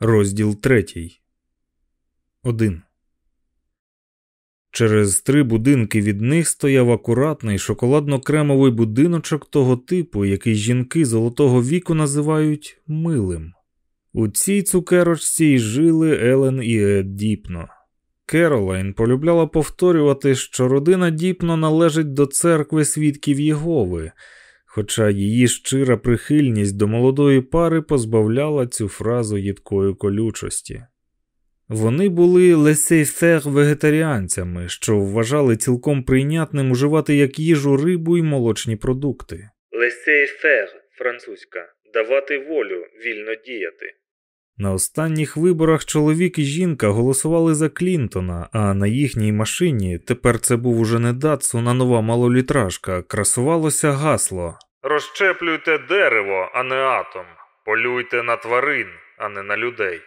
Розділ третій. Один. Через три будинки від них стояв акуратний шоколадно-кремовий будиночок того типу, який жінки золотого віку називають милим. У цій цукерочці й жили Елен і Ед Діпно. Керолайн полюбляла повторювати, що родина Діпно належить до церкви свідків Єгови, хоча її щира прихильність до молодої пари позбавляла цю фразу їдкої колючості. Вони були лесейфер вегетаріанцями, що вважали цілком прийнятним уживати як їжу рибу і молочні продукти. Лесейфер французька давати волю, вільно діяти. На останніх виборах чоловік і жінка голосували за Клінтона, а на їхній машині тепер це був уже не Датсун, а нова малолітражка, красувалося гасло Розщеплюйте дерево, а не атом, полюйте на тварин, а не на людей.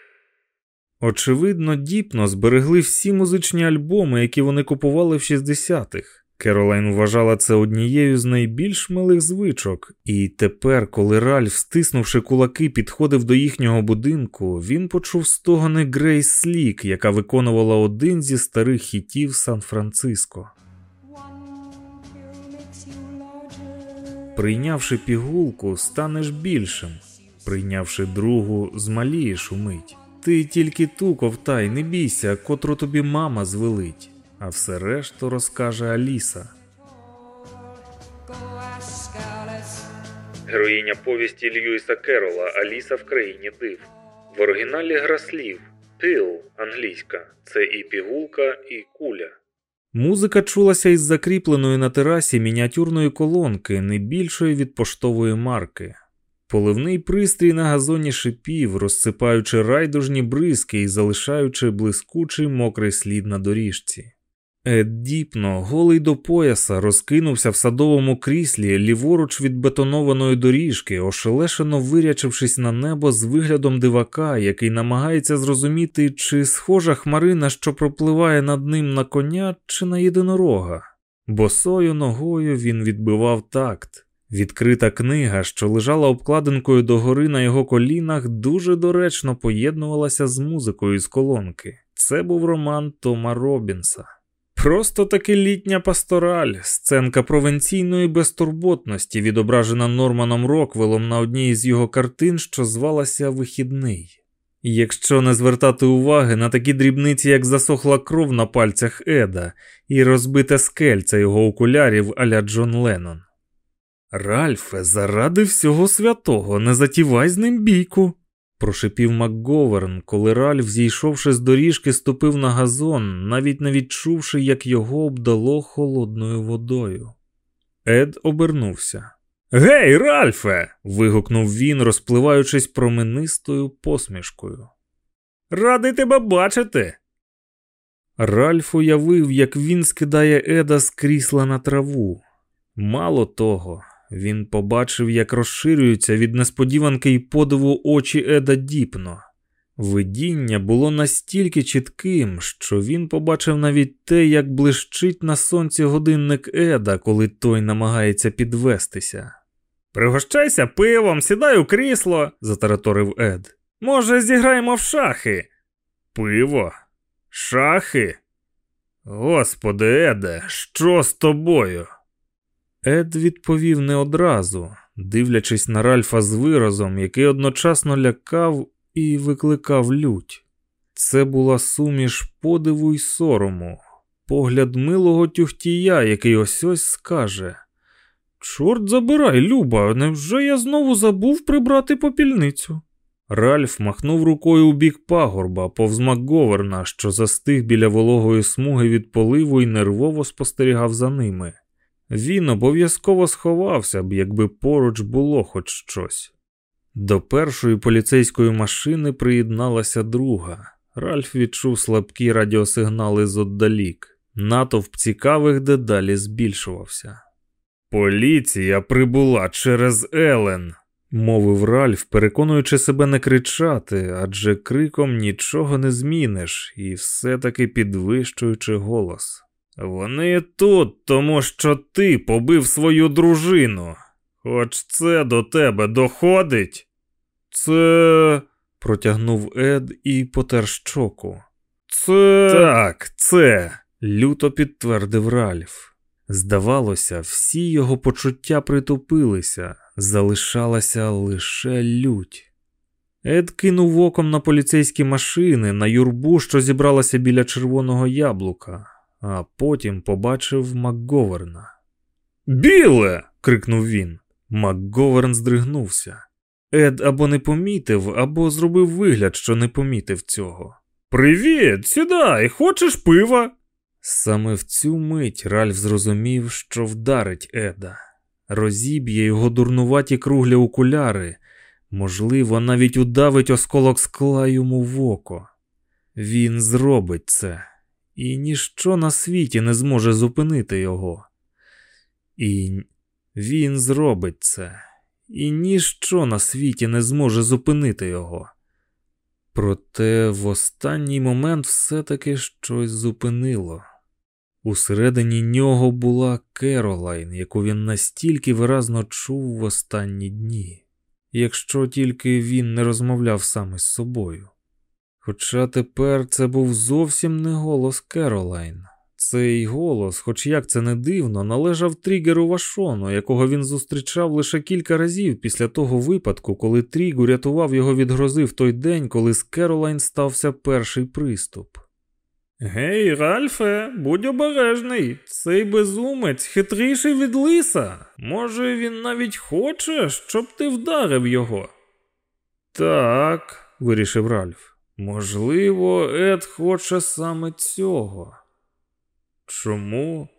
Очевидно, діпно зберегли всі музичні альбоми, які вони купували в 60-х. Керолайн вважала це однією з найбільш милих звичок, і тепер, коли Ральф, стиснувши кулаки, підходив до їхнього будинку, він почув стогони Грейс Слік, яка виконувала один зі старих хітів Сан-Франциско. Прийнявши пігулку, станеш більшим, прийнявши другу, змалієш умить. Ти тільки ту ковтай, не бійся, котру тобі мама звелить а все решту розкаже Аліса. Героїня повісті Льюіса Керола Аліса в країні див. В оригіналі гра слів пил англійська це і пігулка, і куля. Музика чулася із закріпленої на терасі мініатюрної колонки, не більшої від поштової марки. Поливний пристрій на газоні шипів, розсипаючи райдужні бризки і залишаючи блискучий мокрий слід на доріжці. Ед Діпно, голий до пояса, розкинувся в садовому кріслі, ліворуч від бетонованої доріжки, ошелешено вирячившись на небо з виглядом дивака, який намагається зрозуміти, чи схожа хмарина, що пропливає над ним на коня, чи на єдинорога. Босою ногою він відбивав такт. Відкрита книга, що лежала обкладинкою догори на його колінах, дуже доречно поєднувалася з музикою з колонки. Це був роман Тома Робінса. Просто таки літня пастораль, сценка провенційної безтурботності, відображена Норманом Роквелом на одній із його картин, що звалася Вихідний. Якщо не звертати уваги на такі дрібниці, як засохла кров на пальцях Еда і розбите скельце його окулярів аля Джон Леннон. Ральфе, заради всього святого, не затівай з ним бійку прошипів МакГоверн, коли Ральф, зійшовши з доріжки, ступив на газон, навіть не відчувши, як його обдало холодною водою. Ед обернувся. Гей, Ральфе. вигукнув він, розпливаючись променистою посмішкою. Радий тебе бачити. Ральф уявив, як він скидає Еда з крісла на траву. Мало того, він побачив, як розширюються від несподіванки й подиву очі Еда Діпно. Видіння було настільки чітким, що він побачив навіть те, як блищить на сонці годинник Еда, коли той намагається підвестися. Пригощайся пивом, сідай у крісло, затараторив Ед. Може, зіграємо в шахи? Пиво? Шахи? Господи, Еде, що з тобою? Ед відповів не одразу, дивлячись на Ральфа з виразом, який одночасно лякав і викликав лють. Це була суміш подиву й сорому, погляд милого тюхтія, який ось ось скаже: Чорт забирай, Люба, невже я знову забув прибрати попільницю? Ральф махнув рукою у бік пагорба, повз Макговерна, що застиг біля вологої смуги від поливу і нервово спостерігав за ними. Він обов'язково сховався б, якби поруч було хоч щось. До першої поліцейської машини приєдналася друга. Ральф відчув слабкі радіосигнали зодалік. Натовп цікавих дедалі збільшувався. Поліція прибула через Елен, мовив Ральф, переконуючи себе не кричати, адже криком нічого не зміниш, і все таки підвищуючи голос. Вони тут, тому що ти побив свою дружину. Хоч це до тебе доходить. Це. протягнув Ед і потер щоку. Це так, це, люто підтвердив Ральф. Здавалося, всі його почуття притупилися, залишалася лише лють. Ед кинув оком на поліцейські машини, на юрбу, що зібралася біля червоного яблука, а потім побачив Макговерна. Біле. крикнув він. Макговерн здригнувся. Ед або не помітив, або зробив вигляд, що не помітив цього. Привіт, сідай, хочеш пива? Саме в цю мить Ральф зрозумів, що вдарить Еда, розіб'є його дурнуваті круглі окуляри, можливо, навіть удавить осколок скла йому в око. Він зробить це, і ніщо на світі не зможе зупинити його. І він зробить це, і ніщо на світі не зможе зупинити його. Проте в останній момент все-таки щось зупинило. Усередині нього була Керолайн, яку він настільки виразно чув в останні дні, якщо тільки він не розмовляв саме з собою. Хоча тепер це був зовсім не голос Керолайн. Цей голос, хоч як це не дивно, належав тригеру Вашону, якого він зустрічав лише кілька разів після того випадку, коли Трігу рятував його від грози в той день, коли з Керолайн стався перший приступ. Гей, Ральфе, будь обережний, цей безумець хитріший від лиса. Може, він навіть хоче, щоб ти вдарив його. Так, вирішив Ральф. Можливо, Ед хоче саме цього. Чому?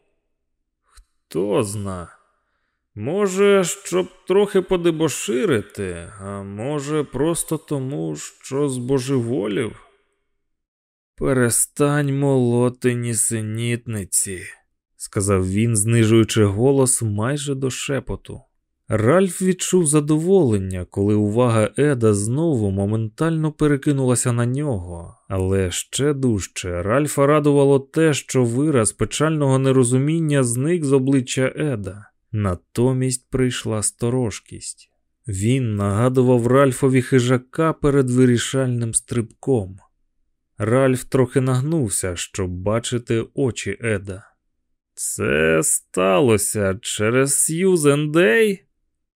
Хто зна? Може, щоб трохи подебоширити, а може, просто тому, що збожеволів? Перестань молоти нісенітниці, сказав він, знижуючи голос майже до шепоту. Ральф відчув задоволення, коли увага Еда знову моментально перекинулася на нього, але ще дужче Ральфа радувало те, що вираз печального нерозуміння зник з обличчя Еда. Натомість прийшла сторожкість. Він нагадував Ральфові хижака перед вирішальним стрибком. Ральф трохи нагнувся, щоб бачити очі Еда. Це сталося через Сьюзен Дей?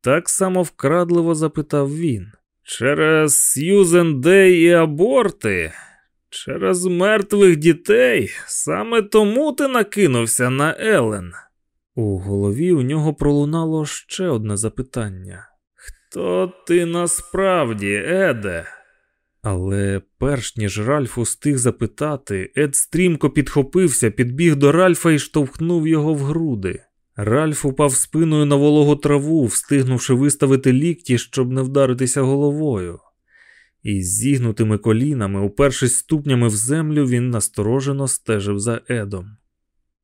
Так само вкрадливо запитав він. Через Сьюзен Дей і аборти, через мертвих дітей. Саме тому ти накинувся на Елен. У голові у нього пролунало ще одне запитання: Хто ти насправді, Еде? Але перш ніж Ральф устиг запитати, Ед стрімко підхопився, підбіг до Ральфа і штовхнув його в груди. Ральф упав спиною на вологу траву, встигнувши виставити лікті, щоб не вдаритися головою. І з зігнутими колінами, упершись ступнями в землю, він насторожено стежив за Едом.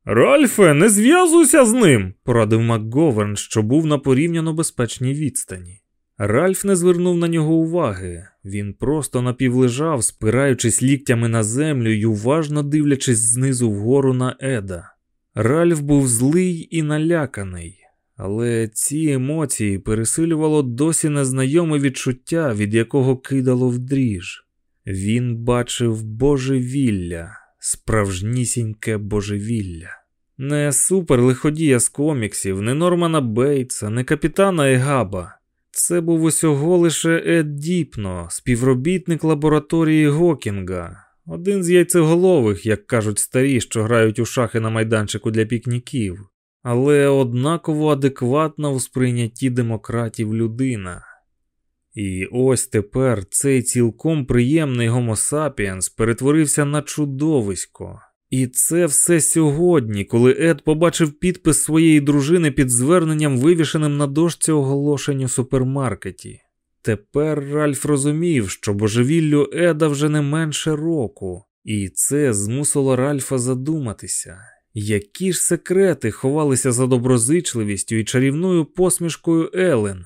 Ральфе, не зв'язуйся з ним, порадив МакГоверн, що був на порівняно безпечній відстані. Ральф не звернув на нього уваги, він просто напівлежав, спираючись ліктями на землю й уважно дивлячись знизу вгору на Еда. Ральф був злий і наляканий, але ці емоції пересилювало досі незнайоме відчуття, від якого кидало в дріж. Він бачив божевілля, справжнісіньке божевілля. Не суперлиходія з коміксів, не Нормана Бейтса, не капітана Егаба. Це був усього лише Ед Діпно, співробітник лабораторії Гокінга, один з яйцеголових, як кажуть старі, що грають у шахи на майданчику для пікніків, але однаково адекватна у сприйнятті демократів людина. І ось тепер цей цілком приємний sapiens перетворився на чудовисько. І це все сьогодні, коли Ед побачив підпис своєї дружини під зверненням, вивішеним на дошці оголошень у супермаркеті. Тепер Ральф розумів, що божевіллю Еда вже не менше року, і це змусило Ральфа задуматися, які ж секрети ховалися за доброзичливістю і чарівною посмішкою Елен,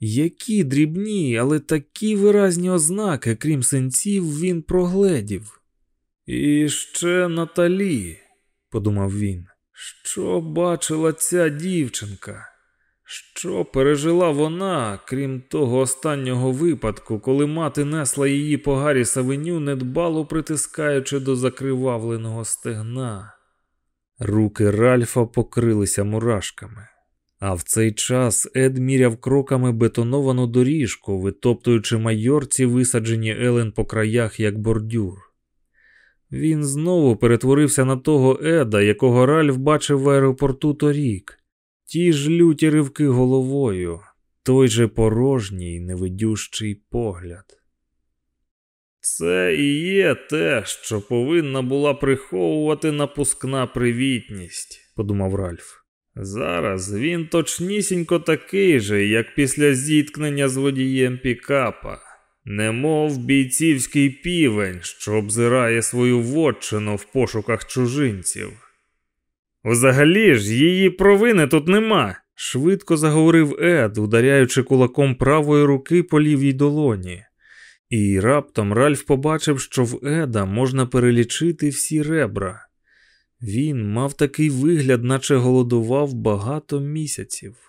які дрібні, але такі виразні ознаки, крім синців, він прогледів. І ще Наталі, подумав він, що бачила ця дівчинка, Що пережила вона, крім того останнього випадку, коли мати несла її по гарі савеню, недбало притискаючи до закривавленого стегна? Руки Ральфа покрилися мурашками. А в цей час Ед міряв кроками бетоновану доріжку, витоптуючи майорці, висаджені Елен по краях як бордюр. Він знову перетворився на того Еда, якого Ральф бачив в аеропорту торік. Ті ж люті ривки головою, той же порожній, невидющий погляд. Це і є те, що повинна була приховувати напускна привітність, подумав Ральф. Зараз він точнісінько такий же, як після зіткнення з водієм Пікапа, немов бійцівський півень, що обзирає свою вотчину в пошуках чужинців. Взагалі ж її провини тут нема, швидко заговорив Ед, ударяючи кулаком правої руки по лівій долоні. І раптом Ральф побачив, що в Еда можна перелічити всі ребра. Він мав такий вигляд, наче голодував багато місяців.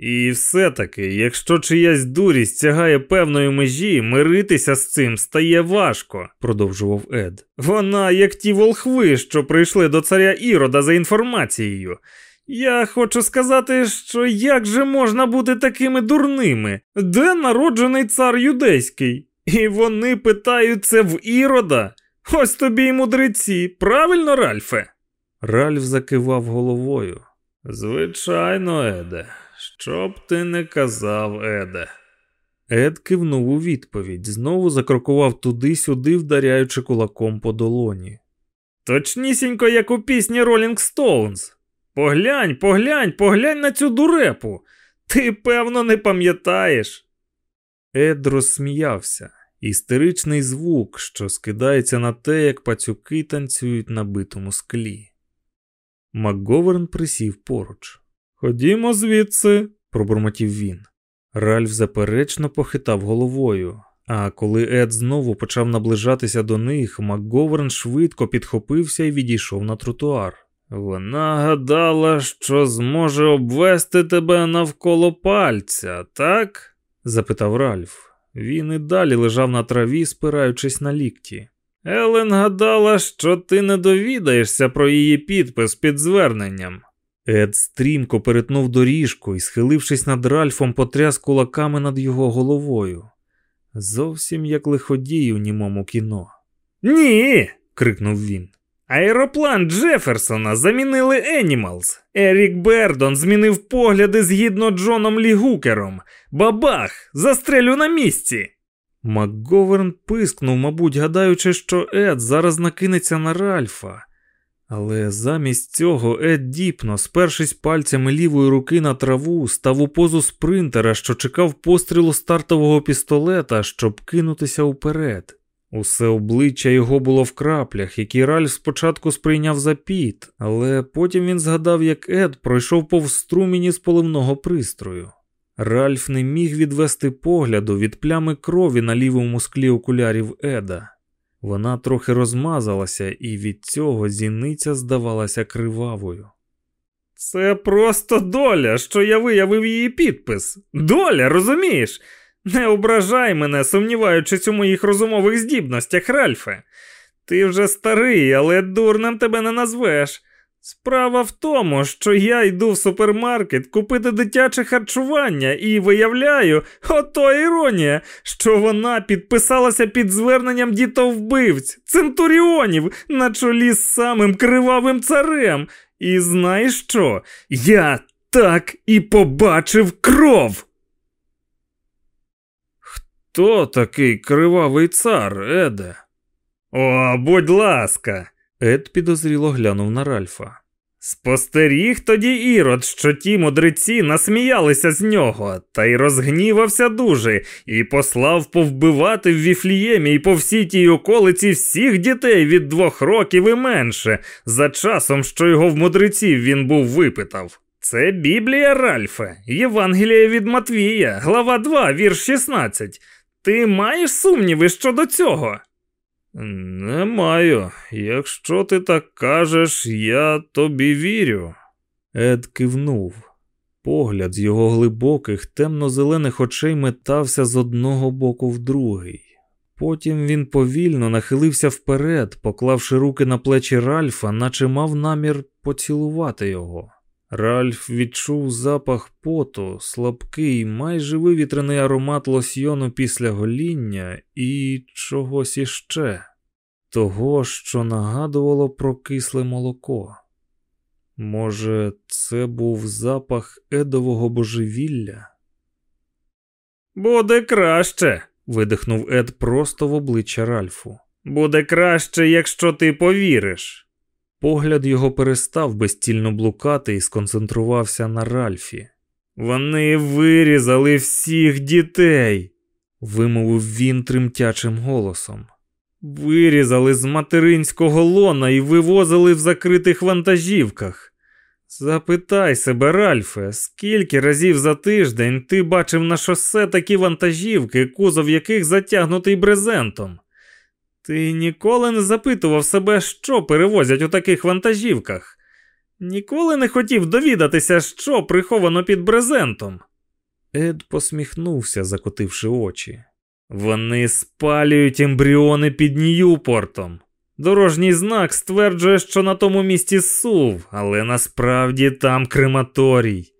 І все-таки, якщо чиясь дурість сягає певної межі, миритися з цим стає важко, продовжував Ед. Вона, як ті волхви, що прийшли до царя Ірода за інформацією. Я хочу сказати, що як же можна бути такими дурними? Де народжений цар юдейський? І вони питають це в Ірода. Ось тобі й мудреці, правильно, Ральфе? Ральф закивав головою. Звичайно, Еде, що б ти не казав, Еде. Ед кивнув у відповідь, знову закрокував туди-сюди, вдаряючи кулаком по долоні. Точнісінько, як у пісні Rolling Stones. Поглянь, поглянь, поглянь на цю дурепу. Ти, певно, не пам'ятаєш. Ед розсміявся. Істеричний звук, що скидається на те, як пацюки танцюють на битому склі. МакГоверн присів поруч. Ходімо звідси, пробурмотів він. Ральф заперечно похитав головою, а коли Ед знову почав наближатися до них, МакГоверн швидко підхопився і відійшов на тротуар. Вона гадала, що зможе обвести тебе навколо пальця, так? запитав Ральф. Він і далі лежав на траві, спираючись на лікті. Елен гадала, що ти не довідаєшся про її підпис під зверненням. Ед стрімко перетнув доріжку і, схилившись над Ральфом, потряс кулаками над його головою. Зовсім як лиходій у німому кіно. Ні. крикнув він. Аероплан Джеферсона замінили Енімалс. Ерік Бердон змінив погляди згідно Джоном Лігукером. Бабах! Застрелю на місці. МакГоверн пискнув, мабуть, гадаючи, що Ед зараз накинеться на Ральфа. Але замість цього Ед діпно, спершись пальцями лівої руки на траву, став у позу спринтера, що чекав пострілу стартового пістолета, щоб кинутися вперед. Усе обличчя його було в краплях, які Ральф спочатку сприйняв за піт, але потім він згадав, як Ед пройшов повз струміні з поливного пристрою. Ральф не міг відвести погляду від плями крові на лівому склі окулярів Еда. Вона трохи розмазалася, і від цього зіниця здавалася кривавою. Це просто доля, що я виявив її підпис. Доля, розумієш? Не ображай мене, сумніваючись у моїх розумових здібностях, Ральфе. Ти вже старий, але дурним тебе не назвеш. Справа в тому, що я йду в супермаркет купити дитяче харчування і виявляю, ото іронія, що вона підписалася під зверненням дітовбивць, центуріонів на чолі з самим кривавим царем. І знаєш що? Я так і побачив кров. Хто такий кривавий цар, Еде? О, будь ласка. Ед підозріло глянув на Ральфа. Спостеріг тоді ірод, що ті мудреці насміялися з нього, та й розгнівався дуже, і послав повбивати в Віфліємі і по всій тій околиці всіх дітей від двох років і менше, за часом, що його в мудреців він був випитав. Це Біблія Ральфе, Євангелія від Матвія, глава 2, вірш 16. Ти маєш сумніви щодо цього? Не маю. Якщо ти так кажеш, я тобі вірю. Ед кивнув. Погляд з його глибоких, темно-зелених очей метався з одного боку в другий. Потім він повільно нахилився вперед, поклавши руки на плечі Ральфа, наче мав намір поцілувати його. Ральф відчув запах поту, слабкий, майже вивітрений аромат лосьйону після гоління і чогось іще, того, що нагадувало про кисле молоко. Може, це був запах едового божевілля? Буде краще, видихнув Ед просто в обличчя Ральфу. Буде краще, якщо ти повіриш. Погляд його перестав безцільно блукати і сконцентрувався на Ральфі. Вони вирізали всіх дітей, вимовив він тремтячим голосом. Вирізали з материнського лона і вивозили в закритих вантажівках. Запитай себе, Ральфе, скільки разів за тиждень ти бачив на шосе такі вантажівки, кузов яких затягнутий брезентом? Ти ніколи не запитував себе, що перевозять у таких вантажівках? Ніколи не хотів довідатися, що приховано під брезентом. Ед посміхнувся, закотивши очі. Вони спалюють ембріони під Ньюпортом. Дорожній знак стверджує, що на тому місці сув, але насправді там крематорій.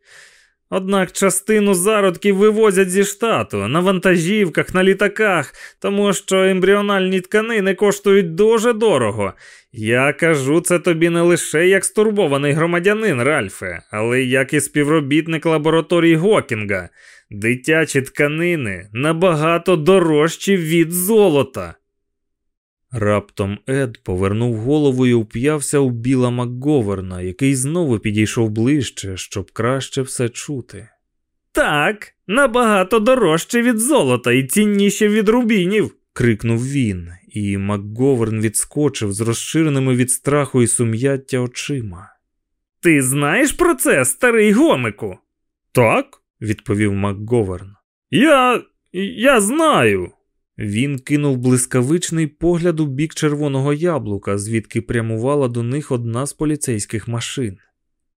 Однак частину зародків вивозять зі штату на вантажівках, на літаках, тому що ембріональні тканини коштують дуже дорого. Я кажу це тобі не лише як стурбований громадянин Ральфе, але як і співробітник лабораторії Гокінга. Дитячі тканини набагато дорожчі від золота. Раптом Ед повернув голову і уп'явся у біла Макговерна, який знову підійшов ближче, щоб краще все чути. Так, набагато дорожче від золота і цінніше від рубінів. крикнув він, і Макговерн відскочив з розширеними від страху і сум'яття очима. Ти знаєш про це, старий гомику? Так, відповів Макговерн. Я. я знаю. Він кинув блискавичний погляд у бік червоного яблука, звідки прямувала до них одна з поліцейських машин.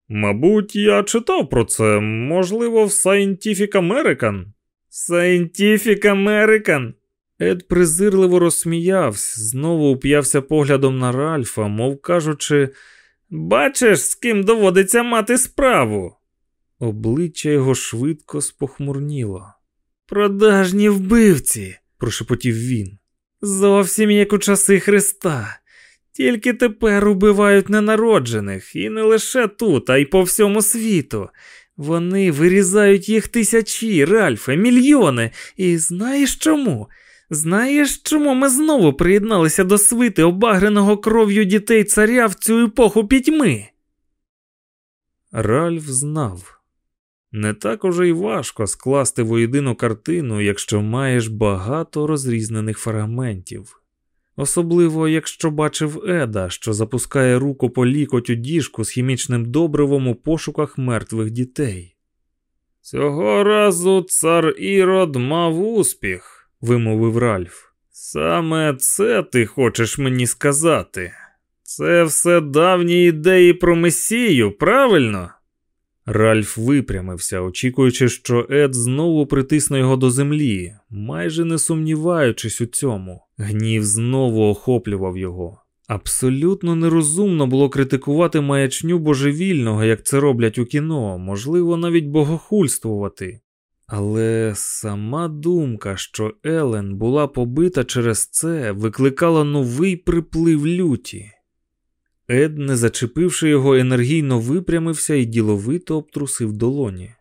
Мабуть, я читав про це, можливо, в Scientific American. Scientific American. Ед презирливо розсміявся, знову уп'явся поглядом на Ральфа, мов кажучи, бачиш, з ким доводиться мати справу. Обличчя його швидко спохмурніло. Продажні вбивці прошепотів він. Зовсім як у часи Христа. Тільки тепер убивають ненароджених, і не лише тут, а й по всьому світу. Вони вирізають їх тисячі, Ральфе, мільйони. І знаєш чому? Знаєш, чому ми знову приєдналися до свити обагреного кров'ю дітей царя в цю епоху пітьми? Ральф знав. Не так уже й важко скласти воєдину картину, якщо маєш багато розрізнених фрагментів. Особливо, якщо бачив Еда, що запускає руку по лікоть у діжку з хімічним добривом у пошуках мертвих дітей. Цього разу цар Ірод мав успіх, вимовив Ральф. Саме це ти хочеш мені сказати. Це все давні ідеї про Месію, правильно? Ральф випрямився, очікуючи, що Ед знову притисне його до землі, майже не сумніваючись у цьому. Гнів знову охоплював його. Абсолютно нерозумно було критикувати маячню божевільного, як це роблять у кіно, можливо, навіть богохульствувати. Але сама думка, що Елен була побита через це, викликала новий приплив люті. Ед, не зачепивши його, енергійно випрямився і діловито обтрусив долоні.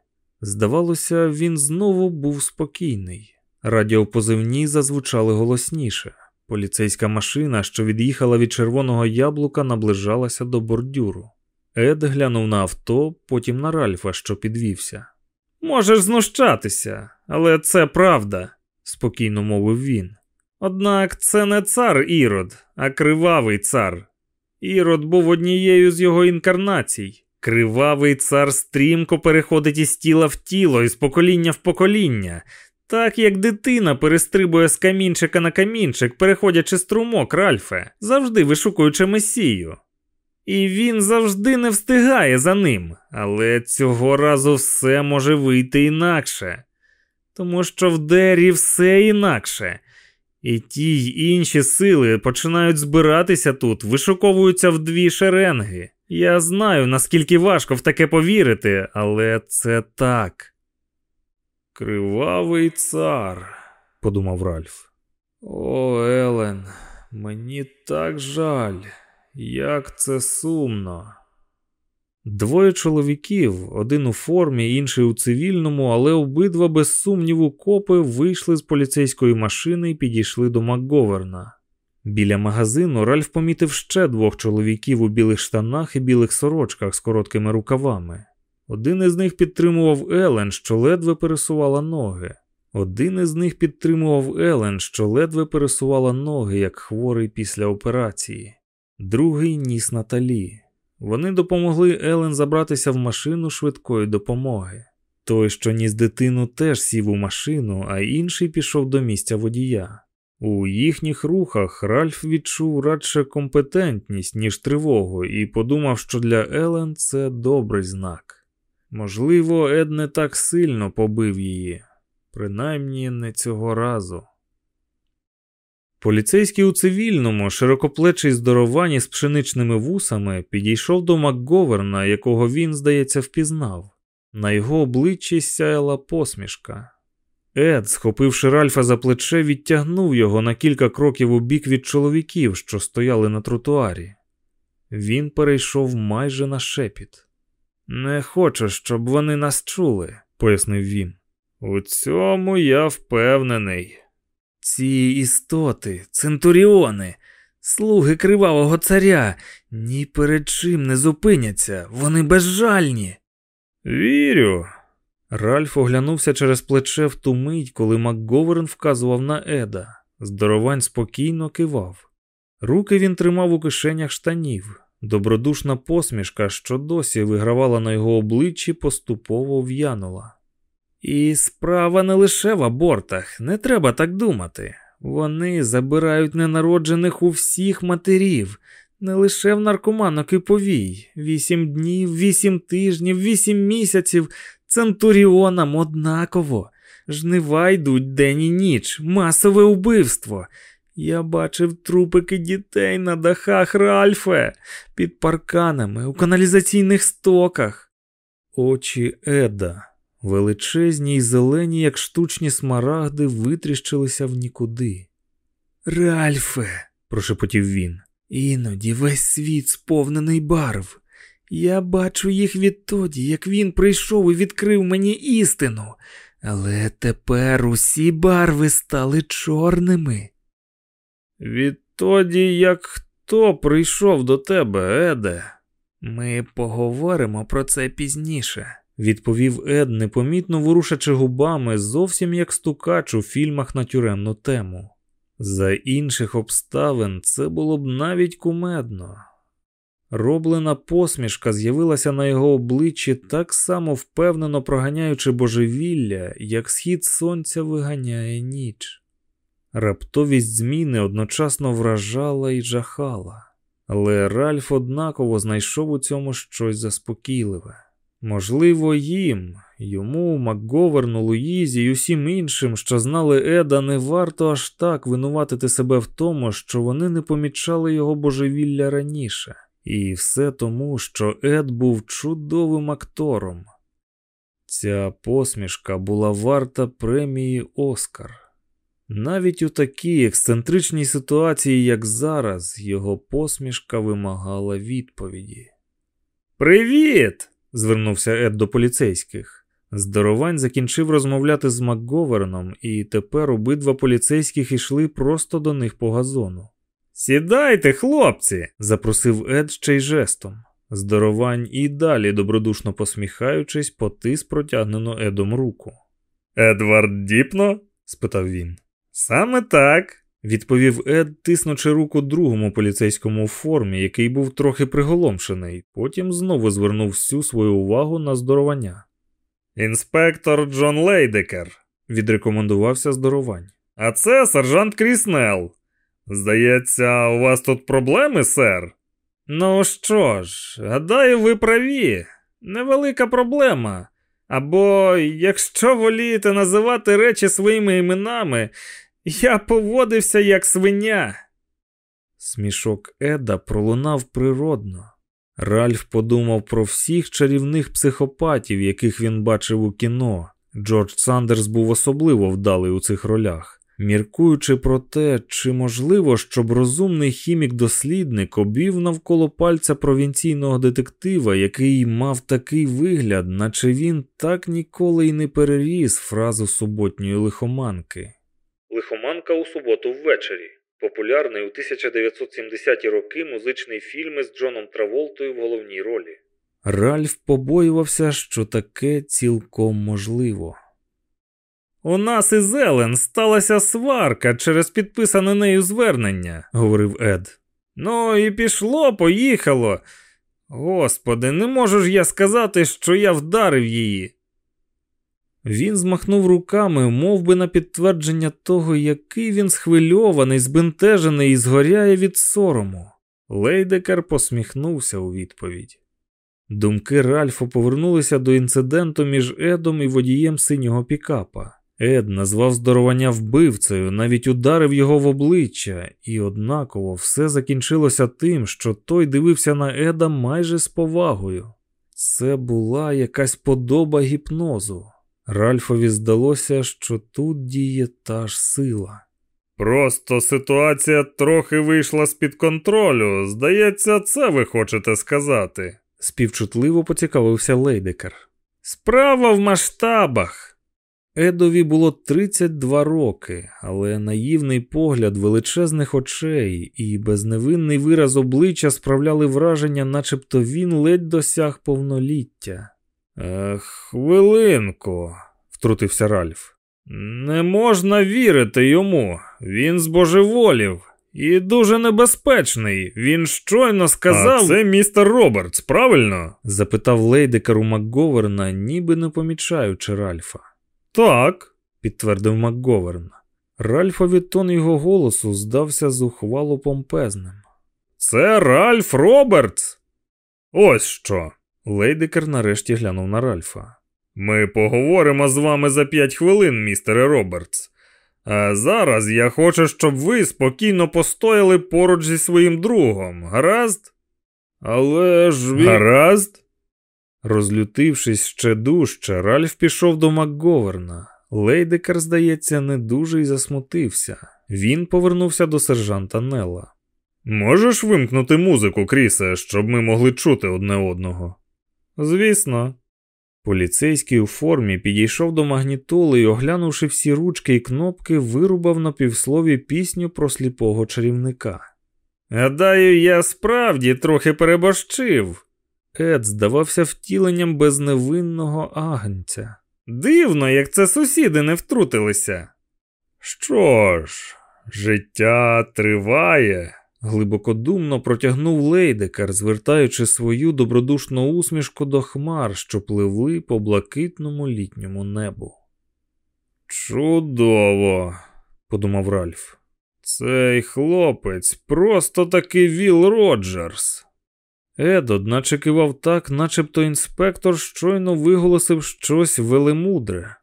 Здавалося, він знову був спокійний. Радіопозивні зазвучали голосніше. Поліцейська машина, що від'їхала від червоного яблука, наближалася до бордюру. Ед глянув на авто, потім на Ральфа, що підвівся. Можеш знущатися, але це правда, спокійно мовив він. Однак це не цар Ірод, а кривавий цар. Ірод був однією з його інкарнацій. Кривавий цар стрімко переходить із тіла в тіло, із покоління в покоління, так як дитина перестрибує з камінчика на камінчик, переходячи струмок Ральфе, завжди вишукуючи месію. І він завжди не встигає за ним, але цього разу все може вийти інакше, тому що в Дері все інакше. І ті й інші сили починають збиратися тут, вишуковуються в дві шеренги. Я знаю, наскільки важко в таке повірити, але це так. Кривавий цар, подумав Ральф. О, Елен, мені так жаль, як це сумно. Двоє чоловіків, один у формі, інший у цивільному, але обидва, без сумніву, копи вийшли з поліцейської машини і підійшли до МакГоверна. Біля магазину Ральф помітив ще двох чоловіків у білих штанах і білих сорочках з короткими рукавами. Один із них підтримував Елен, що ледве пересувала ноги. Один із них підтримував Елен, що ледве пересувала ноги, як хворий після операції, другий ніс Наталі. Вони допомогли Елен забратися в машину швидкої допомоги. Той, що ніс дитину, теж сів у машину, а інший пішов до місця водія. У їхніх рухах Ральф відчув радше компетентність, ніж тривогу, і подумав, що для Елен це добрий знак. Можливо, Ед не так сильно побив її, принаймні не цього разу. Поліцейський у цивільному, широкоплечий здоровані з пшеничними вусами, підійшов до МакГоверна, якого він, здається, впізнав. На його обличчі сяяла посмішка. Ед, схопивши Ральфа за плече, відтягнув його на кілька кроків у бік від чоловіків, що стояли на тротуарі. Він перейшов майже на шепіт. Не хочу, щоб вони нас чули, пояснив він. У цьому я впевнений. Ці істоти, центуріони, слуги кривавого царя, ні перед чим не зупиняться, вони безжальні. Вірю. Ральф оглянувся через плече в ту мить, коли МакГоверн вказував на Еда. Здоровань спокійно кивав. Руки він тримав у кишенях штанів. Добродушна посмішка, що досі вигравала на його обличчі, поступово в'янула. І справа не лише в абортах, не треба так думати. Вони забирають ненароджених у всіх матерів, не лише в наркоманок і повій. Вісім днів, вісім тижнів, вісім місяців. Центуріонам однаково. Жнива йдуть день і ніч, масове вбивство. Я бачив трупики дітей на дахах Ральфе, під парканами, у каналізаційних стоках. Очі Еда величезні й зелені, як штучні смарагди, витріщилися в нікуди. Ральфе, прошепотів він, іноді весь світ сповнений барв. Я бачу їх відтоді, як він прийшов і відкрив мені істину, але тепер усі барви стали чорними. Відтоді, як хто прийшов до тебе, Еде, ми поговоримо про це пізніше відповів Ед, непомітно ворушачи губами, зовсім як стукач у фільмах на тюремну тему. За інших обставин це було б навіть кумедно. Роблена посмішка з'явилася на його обличчі так само впевнено проганяючи божевілля, як схід сонця виганяє ніч. Раптовість зміни одночасно вражала і жахала, але Ральф однаково знайшов у цьому щось заспокійливе. Можливо, їм, йому, Макговерну, Луїзі й усім іншим, що знали Еда, не варто аж так винуватити себе в тому, що вони не помічали його божевілля раніше, і все тому, що Ед був чудовим актором. Ця посмішка була варта премії Оскар. Навіть у такій ексцентричній ситуації, як зараз, його посмішка вимагала відповіді. Привіт! Звернувся Ед до поліцейських. Здоровань закінчив розмовляти з МакГоверном, і тепер обидва поліцейських йшли просто до них по газону. Сідайте, хлопці, запросив Ед ще й жестом. Здоровань і далі, добродушно посміхаючись, потис протягнену Едом руку. Едвард Діпно? спитав він. Саме так відповів Ед, тиснучи руку другому поліцейському у формі, який був трохи приголомшений, потім знову звернув всю свою увагу на здоровання. Інспектор Джон Лейдекер, відрекомендувався здоровань. А це сержант Кріснел. Здається, у вас тут проблеми, сер? Ну що ж, гадаю, ви праві. Невелика проблема. Або, якщо волієте називати речі своїми іменами, я поводився як свиня. Смішок Еда пролунав природно. Ральф подумав про всіх чарівних психопатів, яких він бачив у кіно. Джордж Сандерс був особливо вдалий у цих ролях. Міркуючи про те, чи можливо, щоб розумний хімік-дослідник обвів навколо пальця провінційного детектива, який мав такий вигляд, наче він так ніколи й не переріс фразу суботньої лихоманки. Лихоманка у суботу ввечері. Популярний у 1970-ті роки музичний фільм із Джоном Траволтою в головній ролі. Ральф побоювався, що таке цілком можливо. У нас із Елен сталася сварка через підписане нею звернення, говорив Ед. Ну і пішло, поїхало. Господи, не можу ж я сказати, що я вдарив її. Він змахнув руками, мов би на підтвердження того, який він схвильований, збентежений і згоряє від сорому. Лейдекер посміхнувся у відповідь. Думки Ральфа повернулися до інциденту між Едом і водієм синього пікапа. Ед назвав здоровання вбивцею, навіть ударив його в обличчя, і однаково все закінчилося тим, що той дивився на Еда майже з повагою. Це була якась подоба гіпнозу. Ральфові здалося, що тут діє та ж сила. Просто ситуація трохи вийшла з-під контролю. Здається, це ви хочете сказати, співчутливо поцікавився Лейдекер. Справа в масштабах. Едові було 32 роки, але наївний погляд величезних очей і безневинний вираз обличчя справляли враження, начебто він ледь досяг повноліття. «Е, хвилинку, втрутився Ральф. Не можна вірити йому. Він збожеволів і дуже небезпечний. Він щойно сказав. «А Це містер Робертс, правильно? запитав лейдекер у Макговерна, ніби не помічаючи Ральфа. Так, підтвердив Макговерн. Ральфові тон його голосу здався зухвало помпезним. Це Ральф Робертс. Ось що. Лейдекер нарешті глянув на Ральфа. Ми поговоримо з вами за п'ять хвилин, містере Робертс. А зараз я хочу, щоб ви спокійно постояли поруч зі своїм другом, гаразд? Але ж він... Гаразд? Розлютившись ще дужче, Ральф пішов до Макговерна. Лейдекер, здається, не дуже й засмутився. Він повернувся до сержанта Нелла. Можеш вимкнути музику, Крісе, щоб ми могли чути одне одного? Звісно. Поліцейський у формі підійшов до магнітоли і, оглянувши всі ручки і кнопки, вирубав на півслові пісню про сліпого чарівника. Гадаю, я справді трохи переборщив. Ед здавався втіленням безневинного агнця. Дивно, як це сусіди не втрутилися. Що ж, життя триває, глибокодумно протягнув Лейдекар, звертаючи свою добродушну усмішку до хмар, що пливли по блакитному літньому небу. Чудово, подумав Ральф. Цей хлопець просто таки Віл Роджерс. Ед, одначе кивав так, начебто інспектор щойно виголосив щось велемудре.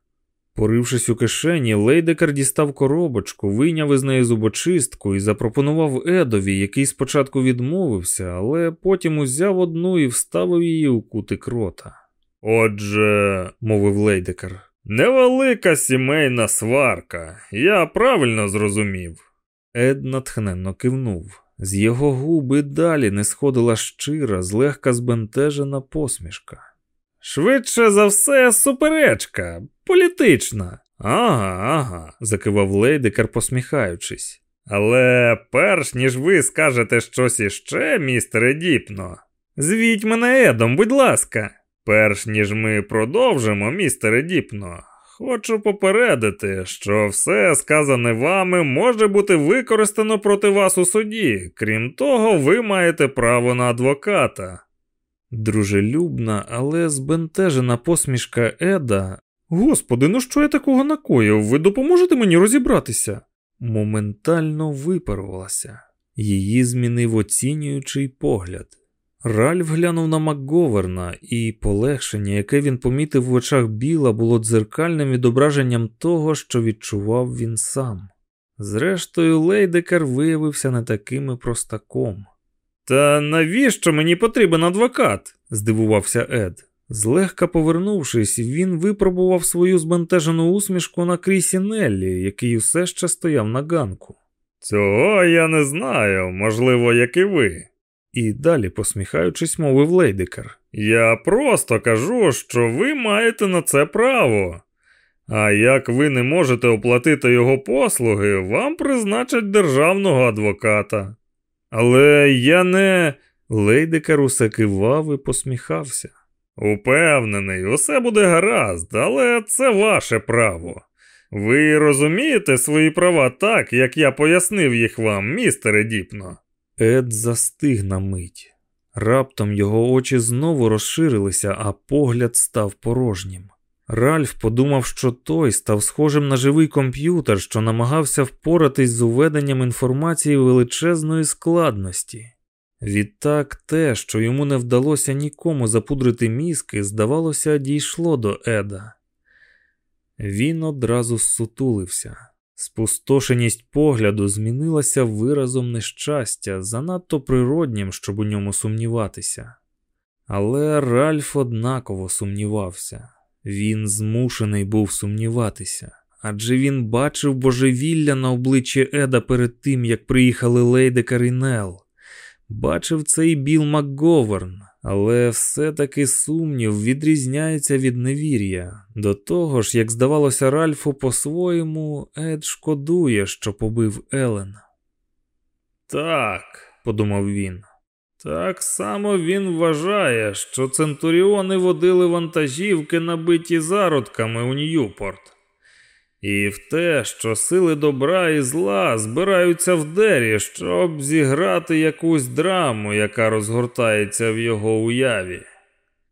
Порившись у кишені, Лейдекар дістав коробочку, вийняв із неї зубочистку і запропонував Едові, який спочатку відмовився, але потім узяв одну і вставив її у кутик рота. Отже, мовив Лейдекар, невелика сімейна сварка. Я правильно зрозумів. Ед натхненно кивнув. З його губи далі не сходила щира, злегка збентежена посмішка. Швидше за все, суперечка, політична. Ага, ага, закивав Лейдекер, посміхаючись. Але перш ніж ви скажете щось іще, містере Діпно, звіть мене Едом, будь ласка. Перш ніж ми продовжимо, містере Діпно, Хочу попередити, що все сказане вами може бути використано проти вас у суді. Крім того, ви маєте право на адвоката. Дружелюбна, але збентежена посмішка Еда. Господи, ну що я такого накоїв? Ви допоможете мені розібратися? Моментально випарувалася. Її змінив оцінюючий погляд. Ральф глянув на Макговерна, і полегшення, яке він помітив в очах Біла, було дзеркальним відображенням того, що відчував він сам. Зрештою, Лейдекер виявився не таким і простаком. Та навіщо мені потрібен адвокат? здивувався Ед. Злегка повернувшись, він випробував свою збентежену усмішку на Крісі Неллі, який усе ще стояв на ганку. Цього я не знаю, можливо, як і ви. І далі, посміхаючись, мовив Лейдекер. Я просто кажу, що ви маєте на це право. А як ви не можете оплатити його послуги, вам призначать державного адвоката. Але я не. Лейдекер усе кивав і посміхався. Упевнений, усе буде гаразд, але це ваше право. Ви розумієте свої права так, як я пояснив їх вам, містере Діпно? Ед застиг на мить. Раптом його очі знову розширилися, а погляд став порожнім. Ральф подумав, що той став схожим на живий комп'ютер, що намагався впоратись з уведенням інформації величезної складності. Відтак те, що йому не вдалося нікому запудрити мізки, здавалося, дійшло до Еда. Він одразу зсутулився. Спустошеність погляду змінилася виразом нещастя, занадто природнім, щоб у ньому сумніватися. Але Ральф однаково сумнівався. Він змушений був сумніватися, адже він бачив божевілля на обличчі Еда перед тим, як приїхали Лейдекар і Нел. Бачив це і Біл МакГоверн, але все-таки сумнів відрізняється від невір'я. До того ж, як здавалося Ральфу по-своєму, Ед шкодує, що побив Елен. Так, подумав він. Так само він вважає, що центуріони водили вантажівки, набиті зародками у Ньюпорт. І в те, що сили добра і зла збираються в дері, щоб зіграти якусь драму, яка розгортається в його уяві.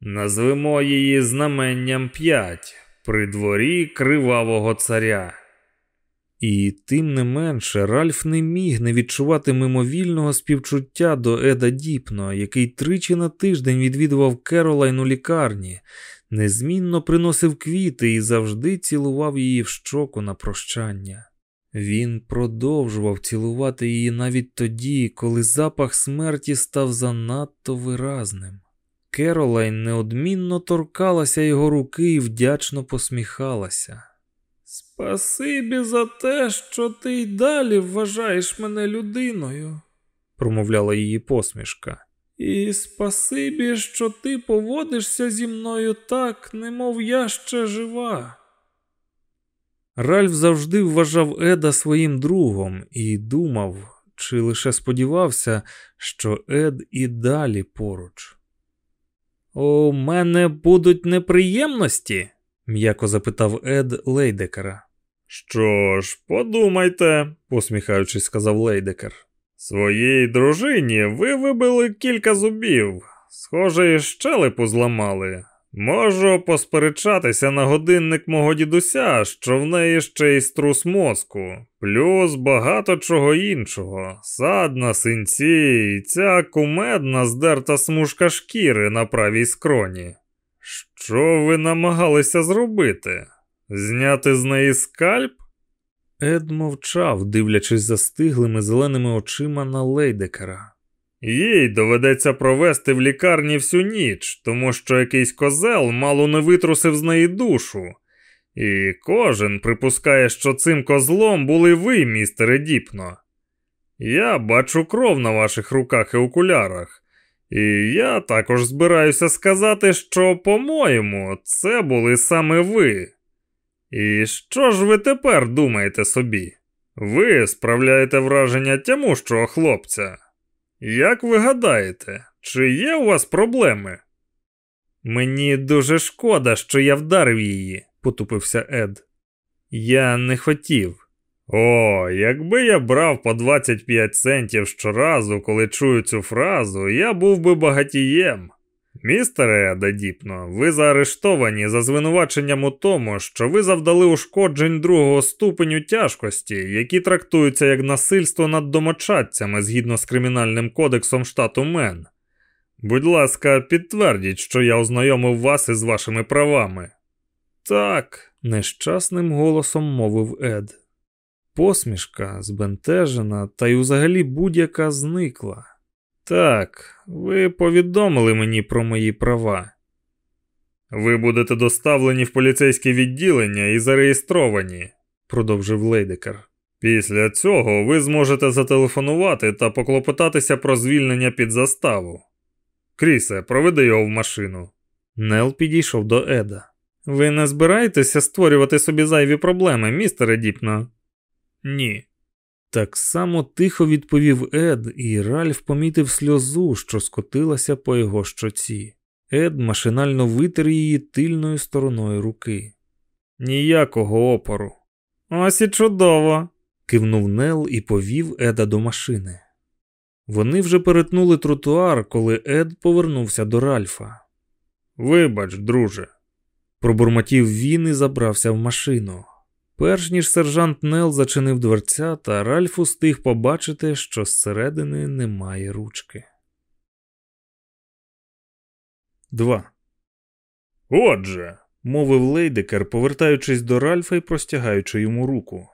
Назвемо її знаменням п'ять при дворі кривавого царя. І тим не менше Ральф не міг не відчувати мимовільного співчуття до Еда Діпно, який тричі на тиждень відвідував Керолайн у лікарні, незмінно приносив квіти і завжди цілував її в щоку на прощання. Він продовжував цілувати її навіть тоді, коли запах смерті став занадто виразним. Керолайн неодмінно торкалася його руки і вдячно посміхалася. Спасибі за те, що ти й далі вважаєш мене людиною, промовляла її посмішка. І спасибі, що ти поводишся зі мною так, немов я ще жива. Ральф завжди вважав Еда своїм другом і думав, чи лише сподівався, що Ед і далі поруч. У мене будуть неприємності? м'яко запитав Ед Лейдекера. Що ж, подумайте, посміхаючись, сказав Лейдекер. Своїй дружині ви вибили кілька зубів, схоже, і щелепу зламали. Можу посперечатися на годинник мого дідуся, що в неї ще й струс мозку, плюс багато чого іншого, сад на синці і ця кумедна здерта смужка шкіри на правій скроні. Що ви намагалися зробити? Зняти з неї скальп? Ед мовчав, дивлячись застиглими зеленими очима на Лейдекера. Їй доведеться провести в лікарні всю ніч, тому що якийсь козел мало не витрусив з неї душу. І кожен припускає, що цим козлом були ви, містере Діпно. Я бачу кров на ваших руках і окулярах, і я також збираюся сказати, що, по-моєму, це були саме ви. І що ж ви тепер думаєте собі? Ви справляєте враження тямущого хлопця. Як ви гадаєте, чи є у вас проблеми? Мені дуже шкода, що я вдарив її, потупився Ед. Я не хотів. О, якби я брав по 25 центів щоразу, коли чую цю фразу, я був би багатієм. Містере Ададіпно, ви заарештовані за звинуваченням у тому, що ви завдали ушкоджень другого ступеню тяжкості, які трактуються як насильство над домочадцями згідно з кримінальним кодексом штату Мен. Будь ласка, підтвердіть, що я ознайомив вас із вашими правами. Так, нещасним голосом мовив Ед. Посмішка, збентежена, та й взагалі будь-яка зникла. Так, ви повідомили мені про мої права. Ви будете доставлені в поліцейське відділення і зареєстровані, продовжив Лейдекер. Після цього ви зможете зателефонувати та поклопотатися про звільнення під заставу. Крісе, проведи його в машину. Нел підійшов до Еда. Ви не збираєтеся створювати собі зайві проблеми, містере Діпно? Ні. Так само тихо відповів Ед, і Ральф помітив сльозу, що скотилася по його щоці. Ед машинально витер її тильною стороною руки. Ніякого опору. Ось і чудово. кивнув Нел і повів Еда до машини. Вони вже перетнули тротуар, коли Ед повернувся до Ральфа. Вибач, друже, пробурмотів він і забрався в машину. Перш ніж сержант Нел зачинив дверця, та Ральф устиг побачити, що зсередини немає ручки. 2. Отже, мовив Лейдекер, повертаючись до Ральфа і простягаючи йому руку.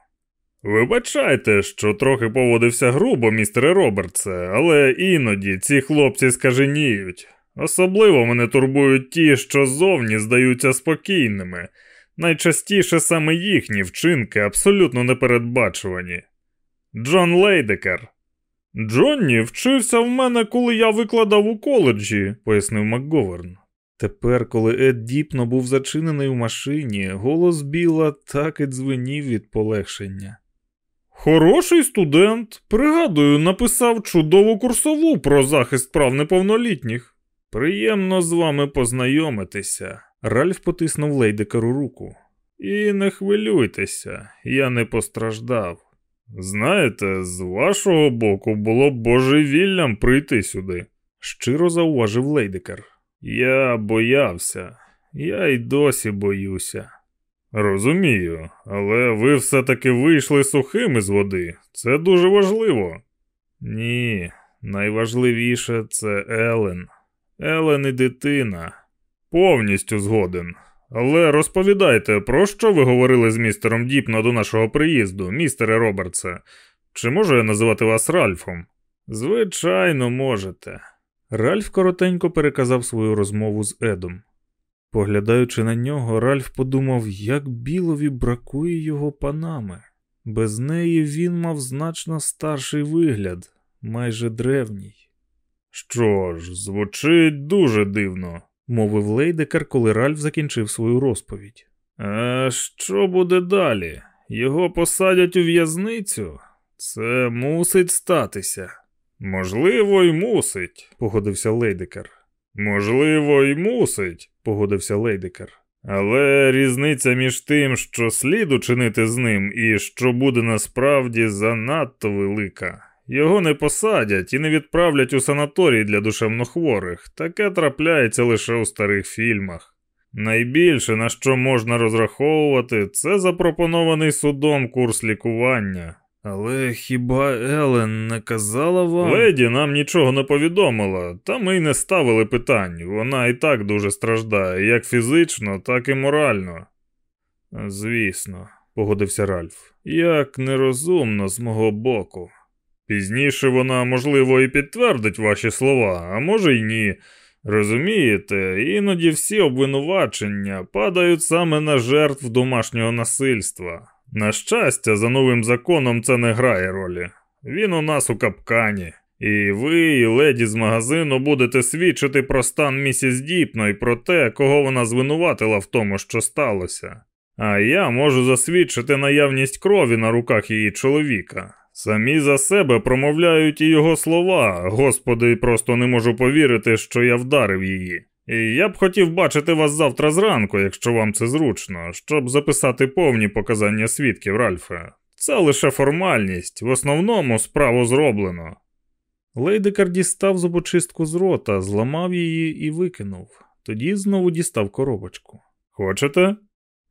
Вибачайте, що трохи поводився грубо, містере Робертсе, але іноді ці хлопці скаженіють. Особливо мене турбують ті, що зовні здаються спокійними. Найчастіше саме їхні вчинки абсолютно непередбачувані. Джон Лейдекер. Джонні вчився в мене, коли я викладав у коледжі, пояснив МакГоверн. Тепер, коли Ед Діпно був зачинений у машині, голос Біла так і дзвенів від полегшення. Хороший студент, пригадую, написав чудову курсову про захист прав неповнолітніх. Приємно з вами познайомитися. Ральф потиснув Лейдекеру руку. І не хвилюйтеся, я не постраждав. Знаєте, з вашого боку було б божевіллям прийти сюди, щиро зауважив Лейдекер. Я боявся, я й досі боюся. Розумію, але ви все-таки вийшли сухими з води. Це дуже важливо. Ні, найважливіше це Елен. Елен і дитина. Повністю згоден. Але розповідайте, про що ви говорили з містером Діпно до нашого приїзду, містере Робертсе? Чи можу я називати вас Ральфом? Звичайно, можете. Ральф коротенько переказав свою розмову з Едом. Поглядаючи на нього, Ральф подумав, як білові бракує його панами. Без неї він мав значно старший вигляд, майже древній. Що ж, звучить дуже дивно, мовив Лейдекер, коли Ральф закінчив свою розповідь. А що буде далі? Його посадять у в'язницю? Це мусить статися. Можливо, й мусить, погодився Лейдекер. Можливо, й мусить, погодився Лейдекер. Але різниця між тим, що слід учинити з ним, і що буде насправді занадто велика. Його не посадять і не відправлять у санаторій для душевнохворих. Таке трапляється лише у старих фільмах. Найбільше, на що можна розраховувати, це запропонований судом курс лікування. Але хіба Елен не казала вам? Леді нам нічого не повідомила, та ми й не ставили питань. Вона і так дуже страждає, як фізично, так і морально. Звісно, погодився Ральф, як нерозумно з мого боку. Пізніше вона, можливо, і підтвердить ваші слова, а може й ні. Розумієте, іноді всі обвинувачення падають саме на жертв домашнього насильства. На щастя, за новим законом це не грає ролі. Він у нас у капкані. І ви, і леді з магазину будете свідчити про стан місіс Діпно і про те, кого вона звинуватила в тому, що сталося. А я можу засвідчити наявність крові на руках її чоловіка. Самі за себе промовляють і його слова, господи, просто не можу повірити, що я вдарив її. І я б хотів бачити вас завтра зранку, якщо вам це зручно, щоб записати повні показання свідків, Ральфе. Це лише формальність, в основному справу зроблено. Лейдекар дістав зубочистку з рота, зламав її і викинув. Тоді знову дістав коробочку. Хочете?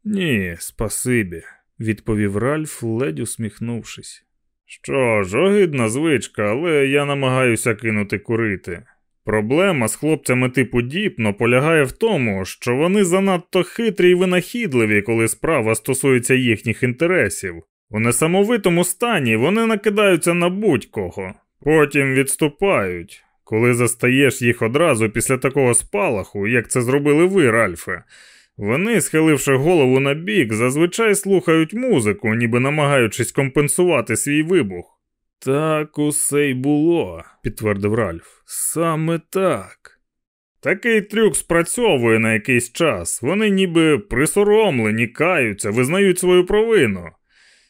Ні, спасибі, відповів Ральф, ледь усміхнувшись. Що ж, огидна звичка, але я намагаюся кинути курити. Проблема з хлопцями типу Діпно полягає в тому, що вони занадто хитрі й винахідливі, коли справа стосується їхніх інтересів. У несамовитому стані вони накидаються на будь-кого, потім відступають. Коли застаєш їх одразу після такого спалаху, як це зробили ви, Ральфе, вони, схиливши голову на бік, зазвичай слухають музику, ніби намагаючись компенсувати свій вибух. Так усе й було, підтвердив Ральф. Саме так. Такий трюк спрацьовує на якийсь час. Вони ніби присоромлені, каються, визнають свою провину.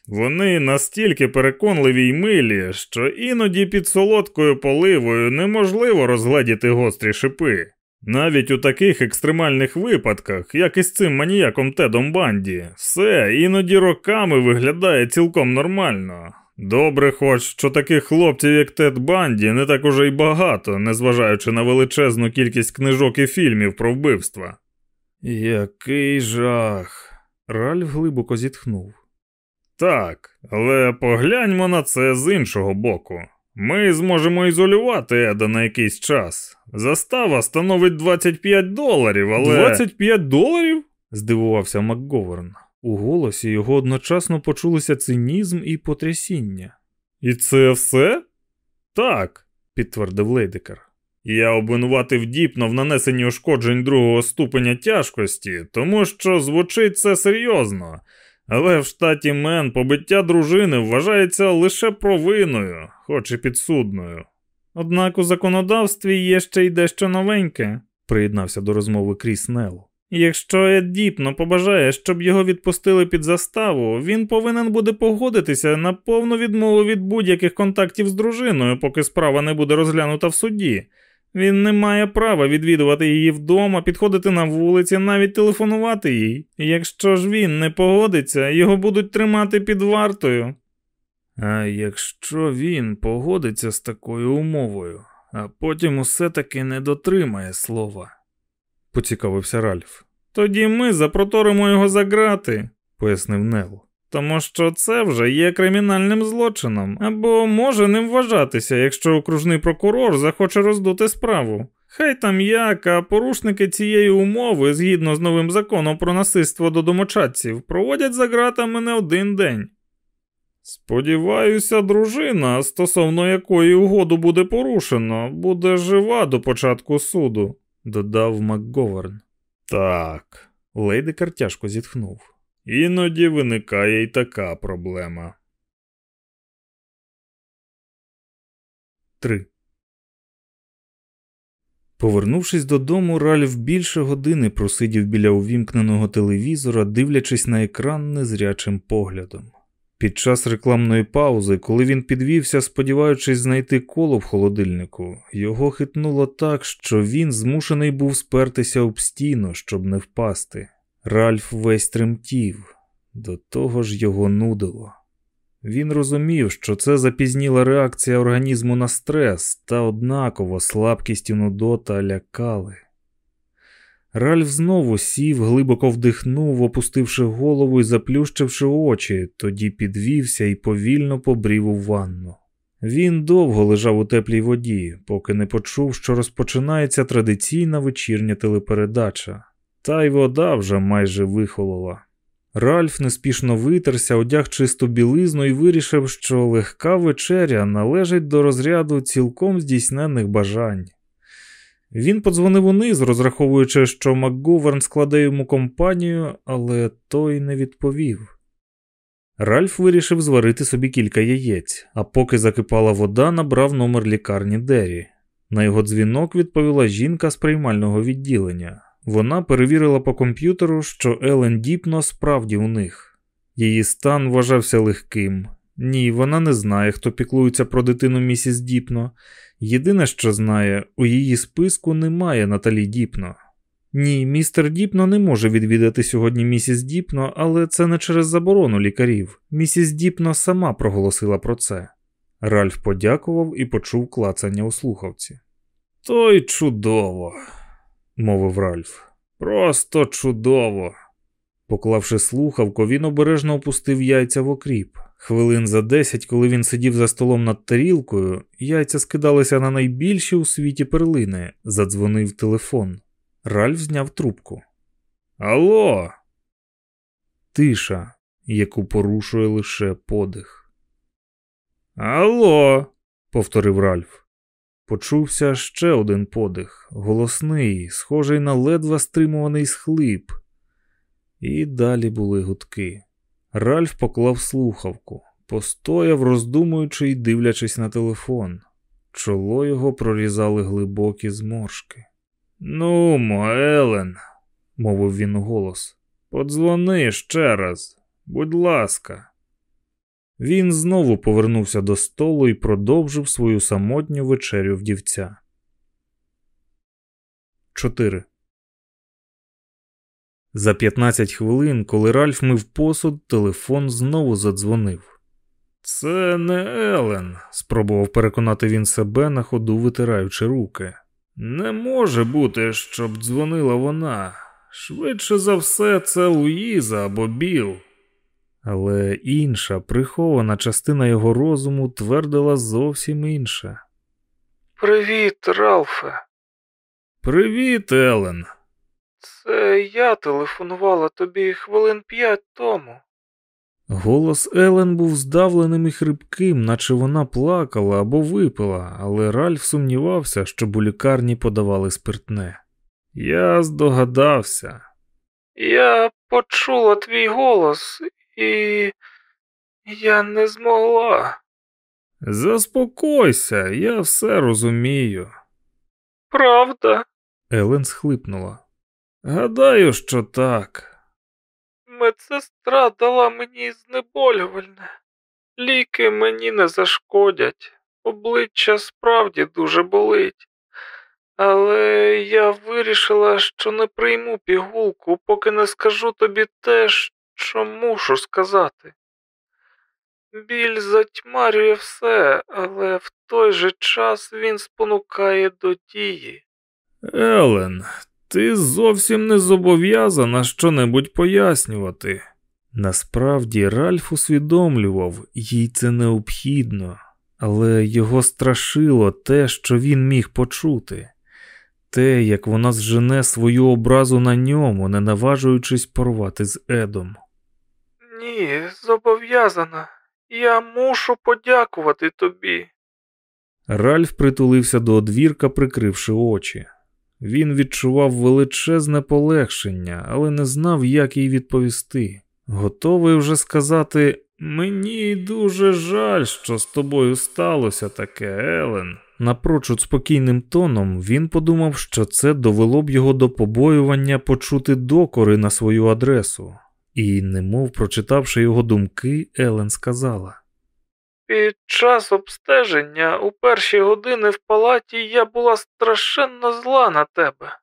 Вони настільки переконливі й милі, що іноді під солодкою поливою неможливо розгледіти гострі шипи. Навіть у таких екстремальних випадках, як із цим маніяком Тедом Банді, все іноді роками виглядає цілком нормально. Добре, хоч що таких хлопців, як Тед Банді, не так уже й багато, незважаючи на величезну кількість книжок і фільмів про вбивства. Який жах. Ральф глибоко зітхнув. Так, але погляньмо на це з іншого боку. Ми зможемо ізолювати Еда на якийсь час. Застава становить 25 доларів, але. 25 доларів? здивувався МакГоверн. У голосі його одночасно почулися цинізм і потрясіння. І це все? Так, підтвердив Лейдекер. Я обвинуватив Діпно в нанесенні ушкоджень другого ступеня тяжкості, тому що звучить це серйозно. Але в штаті Мен побиття дружини вважається лише провиною, хоч і підсудною. Однак у законодавстві є ще й дещо новеньке, приєднався до розмови Кріс Нелл. Якщо Ед Діпно побажає, щоб його відпустили під заставу, він повинен буде погодитися на повну відмову від будь-яких контактів з дружиною, поки справа не буде розглянута в суді. Він не має права відвідувати її вдома, підходити на вулиці, навіть телефонувати їй. Якщо ж він не погодиться, його будуть тримати під вартою. А якщо він погодиться з такою умовою, а потім усе таки не дотримає слова, поцікавився Ральф. Тоді ми запроторимо його за грати, пояснив Нел. Тому що це вже є кримінальним злочином, або може ним вважатися, якщо окружний прокурор захоче роздути справу. Хай там як, а порушники цієї умови, згідно з новим законом про насильство до домочадців, проводять за ґратами не один день. Сподіваюся, дружина, стосовно якої угоду буде порушено, буде жива до початку суду, додав МакГоверн. Так, Лейдекар тяжко зітхнув. Іноді виникає й така проблема. 3. Повернувшись додому, Ральф більше години просидів біля увімкненого телевізора, дивлячись на екран незрячим поглядом. Під час рекламної паузи, коли він підвівся, сподіваючись знайти коло в холодильнику, його хитнуло так, що він змушений був спертися об стіну, щоб не впасти. Ральф весь тремтів, до того ж його нудило. Він розумів, що це запізніла реакція організму на стрес, та однаково слабкість і нудота лякали. Ральф знову сів, глибоко вдихнув, опустивши голову і заплющивши очі, тоді підвівся і повільно побрів у ванну. Він довго лежав у теплій воді, поки не почув, що розпочинається традиційна вечірня телепередача, та й вода вже майже вихолола. Ральф неспішно витерся, одяг чисту білизну і вирішив, що легка вечеря належить до розряду цілком здійсненних бажань. Він подзвонив униз, розраховуючи, що МакГоверн складе йому компанію, але той не відповів. Ральф вирішив зварити собі кілька яєць, а поки закипала вода, набрав номер лікарні Дері. На його дзвінок відповіла жінка з приймального відділення. Вона перевірила по комп'ютеру, що Елен Діпно справді у них. Її стан вважався легким. Ні, вона не знає, хто піклується про дитину місіс Діпно. Єдине, що знає, у її списку немає Наталі Діпно. Ні, містер Діпно не може відвідати сьогодні місіс Діпно, але це не через заборону лікарів. Місіс Діпно сама проголосила про це. Ральф подякував і почув клацання у слухавці. То й чудово, мовив Ральф. Просто чудово. Поклавши слухавку, він обережно опустив яйця в окріп. хвилин за десять, коли він сидів за столом над тарілкою, яйця скидалися на найбільші у світі перлини, задзвонив телефон. Ральф зняв трубку. Алло. Тиша, яку порушує лише подих. Алло, повторив Ральф. Почувся ще один подих, голосний, схожий на ледве стримуваний схлип. І далі були гудки. Ральф поклав слухавку, постояв, роздумуючи й дивлячись на телефон. Чоло його прорізали глибокі зморшки. Ну, Елен, мовив він у голос, подзвони ще раз, будь ласка. Він знову повернувся до столу і продовжив свою самотню вечерю вдівця. 4. За 15 хвилин, коли Ральф мив посуд, телефон знову задзвонив. Це не Елен, спробував переконати він себе, на ходу витираючи руки. Не може бути, щоб дзвонила вона. Швидше за все, це Луїза або Біл. Але інша прихована частина його розуму твердила зовсім інше. Привіт, Ралфе. Привіт, Елен. Це я телефонувала тобі хвилин п'ять тому. Голос Елен був здавленим і хрипким, наче вона плакала або випила, але Ральф сумнівався, щоб у лікарні подавали спиртне. Я здогадався. Я почула твій голос і я не змогла. Заспокойся, я все розумію. Правда? Елен схлипнула. Гадаю, що так. Медсестра дала мені знеболювальне. Ліки мені не зашкодять. Обличчя справді дуже болить. Але я вирішила, що не прийму пігулку, поки не скажу тобі те, що мушу сказати. Біль затьмарює все, але в той же час він спонукає до дії. Елен, ти зовсім не зобов'язана щонебудь пояснювати. Насправді Ральф усвідомлював, їй це необхідно, але його страшило те, що він міг почути, те, як вона зжене свою образу на ньому, не наважуючись порвати з Едом. Ні, зобов'язана. Я мушу подякувати тобі. Ральф притулився до одвірка, прикривши очі. Він відчував величезне полегшення, але не знав, як їй відповісти. Готовий вже сказати Мені дуже жаль, що з тобою сталося таке, Елен. Напрочуд спокійним тоном він подумав, що це довело б його до побоювання почути докори на свою адресу, і, немов прочитавши його думки, Елен сказала: Під час обстеження у перші години в палаті я була страшенно зла на тебе.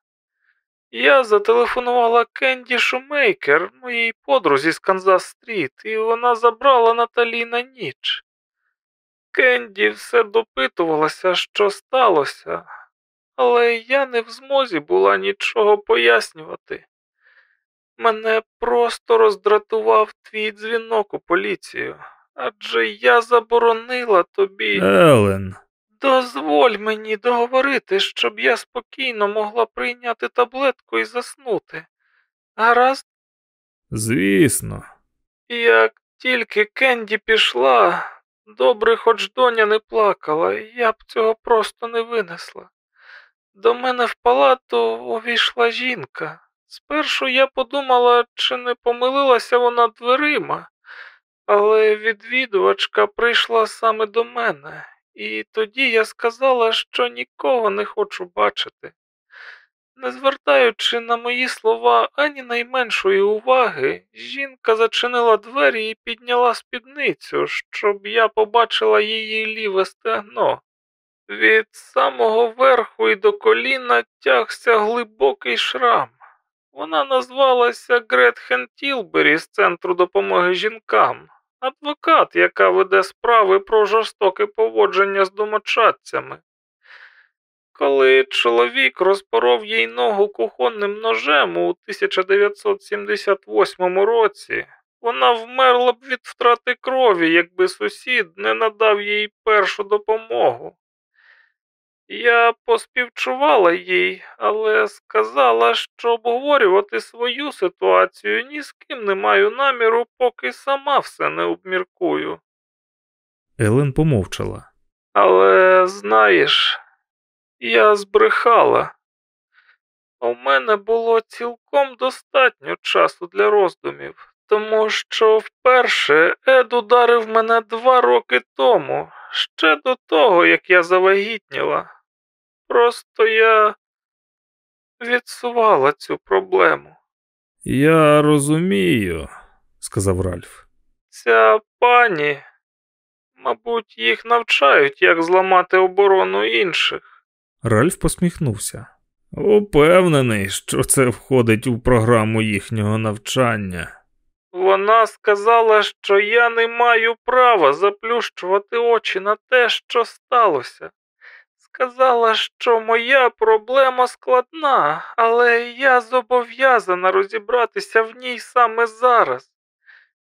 Я зателефонувала Кенді Шумейкер, моїй подрузі з Канзас Стріт, і вона забрала Наталі на ніч. Кенді все допитувалася, що сталося, але я не в змозі була нічого пояснювати. Мене просто роздратував твій дзвінок у поліцію, адже я заборонила тобі. Елен. Дозволь мені договорити, щоб я спокійно могла прийняти таблетку і заснути. Гаразд? Звісно. Як тільки Кенді пішла, добре, хоч доня не плакала, я б цього просто не винесла. До мене в палату увійшла жінка. Спершу я подумала, чи не помилилася вона дверима, але відвідувачка прийшла саме до мене, і тоді я сказала, що нікого не хочу бачити. Не звертаючи на мої слова ані найменшої уваги, жінка зачинила двері і підняла спідницю, щоб я побачила її ліве стегно. Від самого верху і до коліна тягся глибокий шрам. Вона назвалася Гретхен Тілбері з Центру допомоги жінкам, адвокат, яка веде справи про жорстоке поводження з домочадцями. Коли чоловік розпоров їй ногу кухонним ножем у 1978 році, Вона вмерла б від втрати крові, якби сусід не надав їй першу допомогу. Я поспівчувала їй, але сказала, що обговорювати свою ситуацію ні з ким не маю наміру, поки сама все не обміркую. Елен помовчала. Але знаєш, я збрехала. У мене було цілком достатньо часу для роздумів, тому що вперше Ед ударив мене два роки тому, ще до того, як я завагітніла. Просто я відсувала цю проблему. Я розумію, сказав Ральф. Ця пані, мабуть, їх навчають, як зламати оборону інших. Ральф посміхнувся. Упевнений, що це входить у програму їхнього навчання. Вона сказала, що я не маю права заплющувати очі на те, що сталося. Сказала, що моя проблема складна, але я зобов'язана розібратися в ній саме зараз.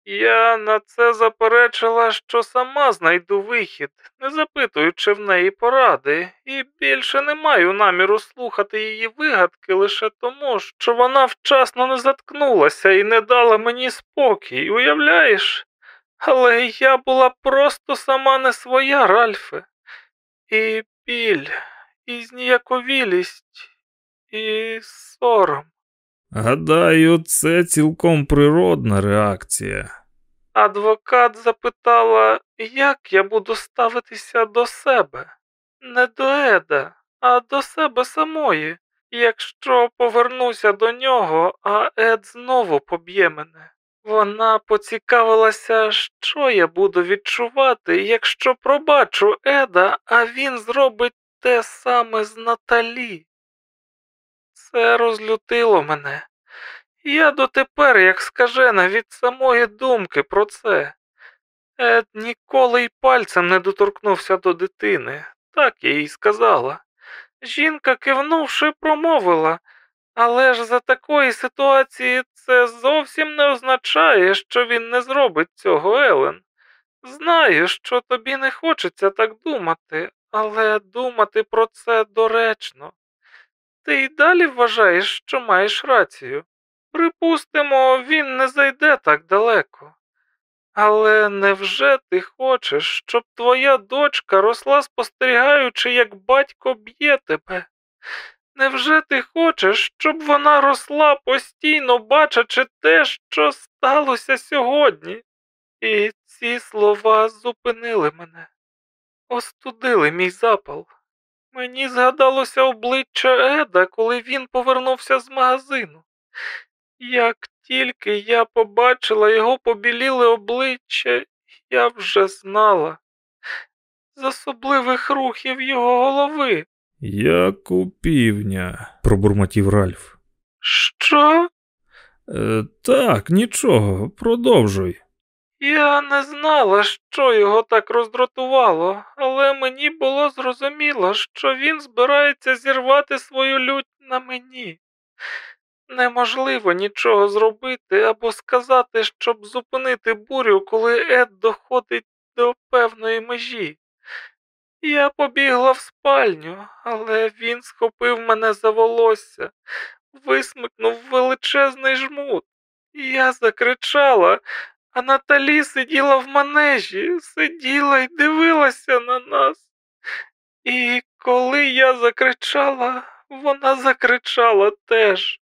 Я на це заперечила, що сама знайду вихід, не запитуючи в неї поради, і більше не маю наміру слухати її вигадки лише тому, що вона вчасно не заткнулася і не дала мені спокій, уявляєш? Але я була просто сама не своя, Ральфе. І біль, і зніяковілість, і сором. Гадаю, це цілком природна реакція. Адвокат запитала, як я буду ставитися до себе, не до Еда, а до себе самої, якщо повернуся до нього, а Ед знову поб'є мене. Вона поцікавилася, що я буду відчувати, якщо пробачу Еда, а він зробить те саме з Наталі. Це розлютило мене. Я дотепер, як скажена, від самої думки про це. Ед ніколи й пальцем не доторкнувся до дитини, так я їй сказала. Жінка, кивнувши, промовила, але ж за такої ситуації це зовсім не означає, що він не зробить цього, Елен. Знаю, що тобі не хочеться так думати, але думати про це доречно. Ти й далі вважаєш, що маєш рацію. Припустимо, він не зайде так далеко. Але невже ти хочеш, щоб твоя дочка росла спостерігаючи, як батько б'є тебе? Невже ти хочеш, щоб вона росла постійно бачачи те, що сталося сьогодні? І ці слова зупинили мене, остудили мій запал. Мені згадалося обличчя Еда, коли він повернувся з магазину. Як тільки я побачила його побіліле обличчя, я вже знала з особливих рухів його голови. Як у півня, пробурмотів Ральф. Що? Е, так, нічого, продовжуй. Я не знала, що його так роздратувало, але мені було зрозуміло, що він збирається зірвати свою лють на мені. Неможливо нічого зробити або сказати, щоб зупинити бурю, коли Ед доходить до певної межі. Я побігла в спальню, але він схопив мене за волосся, висмикнув величезний жмут. Я закричала, а Наталі сиділа в манежі, сиділа і дивилася на нас. І коли я закричала, вона закричала теж.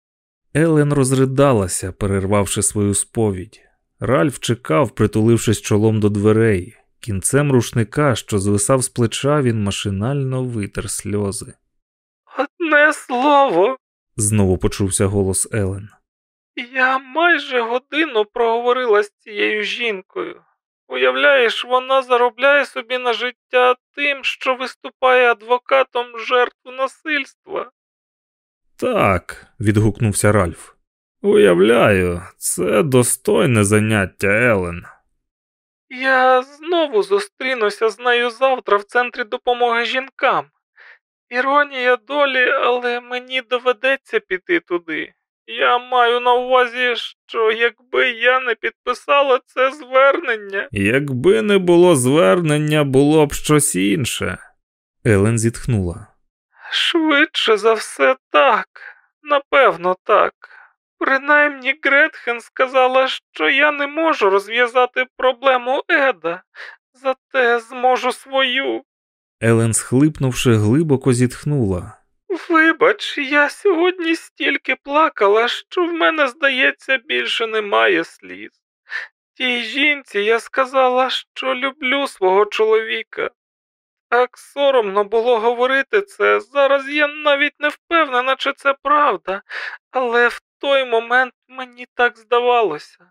Елен розридалася, перервавши свою сповідь. Ральф чекав, притулившись чолом до дверей. Кінцем рушника, що звисав з плеча, він машинально витер сльози. Одне слово, Знову почувся голос Елен. я майже годину проговорила з цією жінкою. Уявляєш, вона заробляє собі на життя тим, що виступає адвокатом жертв насильства. Так, відгукнувся Ральф. Уявляю, це достойне заняття, Елен. Я знову зустрінуся з нею завтра в центрі допомоги жінкам. Іронія долі, але мені доведеться піти туди. Я маю на увазі, що якби я не підписала це звернення. Якби не було звернення, було б щось інше. Елен зітхнула. Швидше за все так. Напевно, так. Принаймні Гретхен сказала, що я не можу розв'язати проблему Еда, зате зможу свою. Елен, схлипнувши, глибоко зітхнула. Вибач, я сьогодні стільки плакала, що в мене, здається, більше немає сліз. Тій жінці я сказала, що люблю свого чоловіка. Так соромно було говорити це. Зараз я навіть не впевнена, чи це правда, але в той момент мені так здавалося.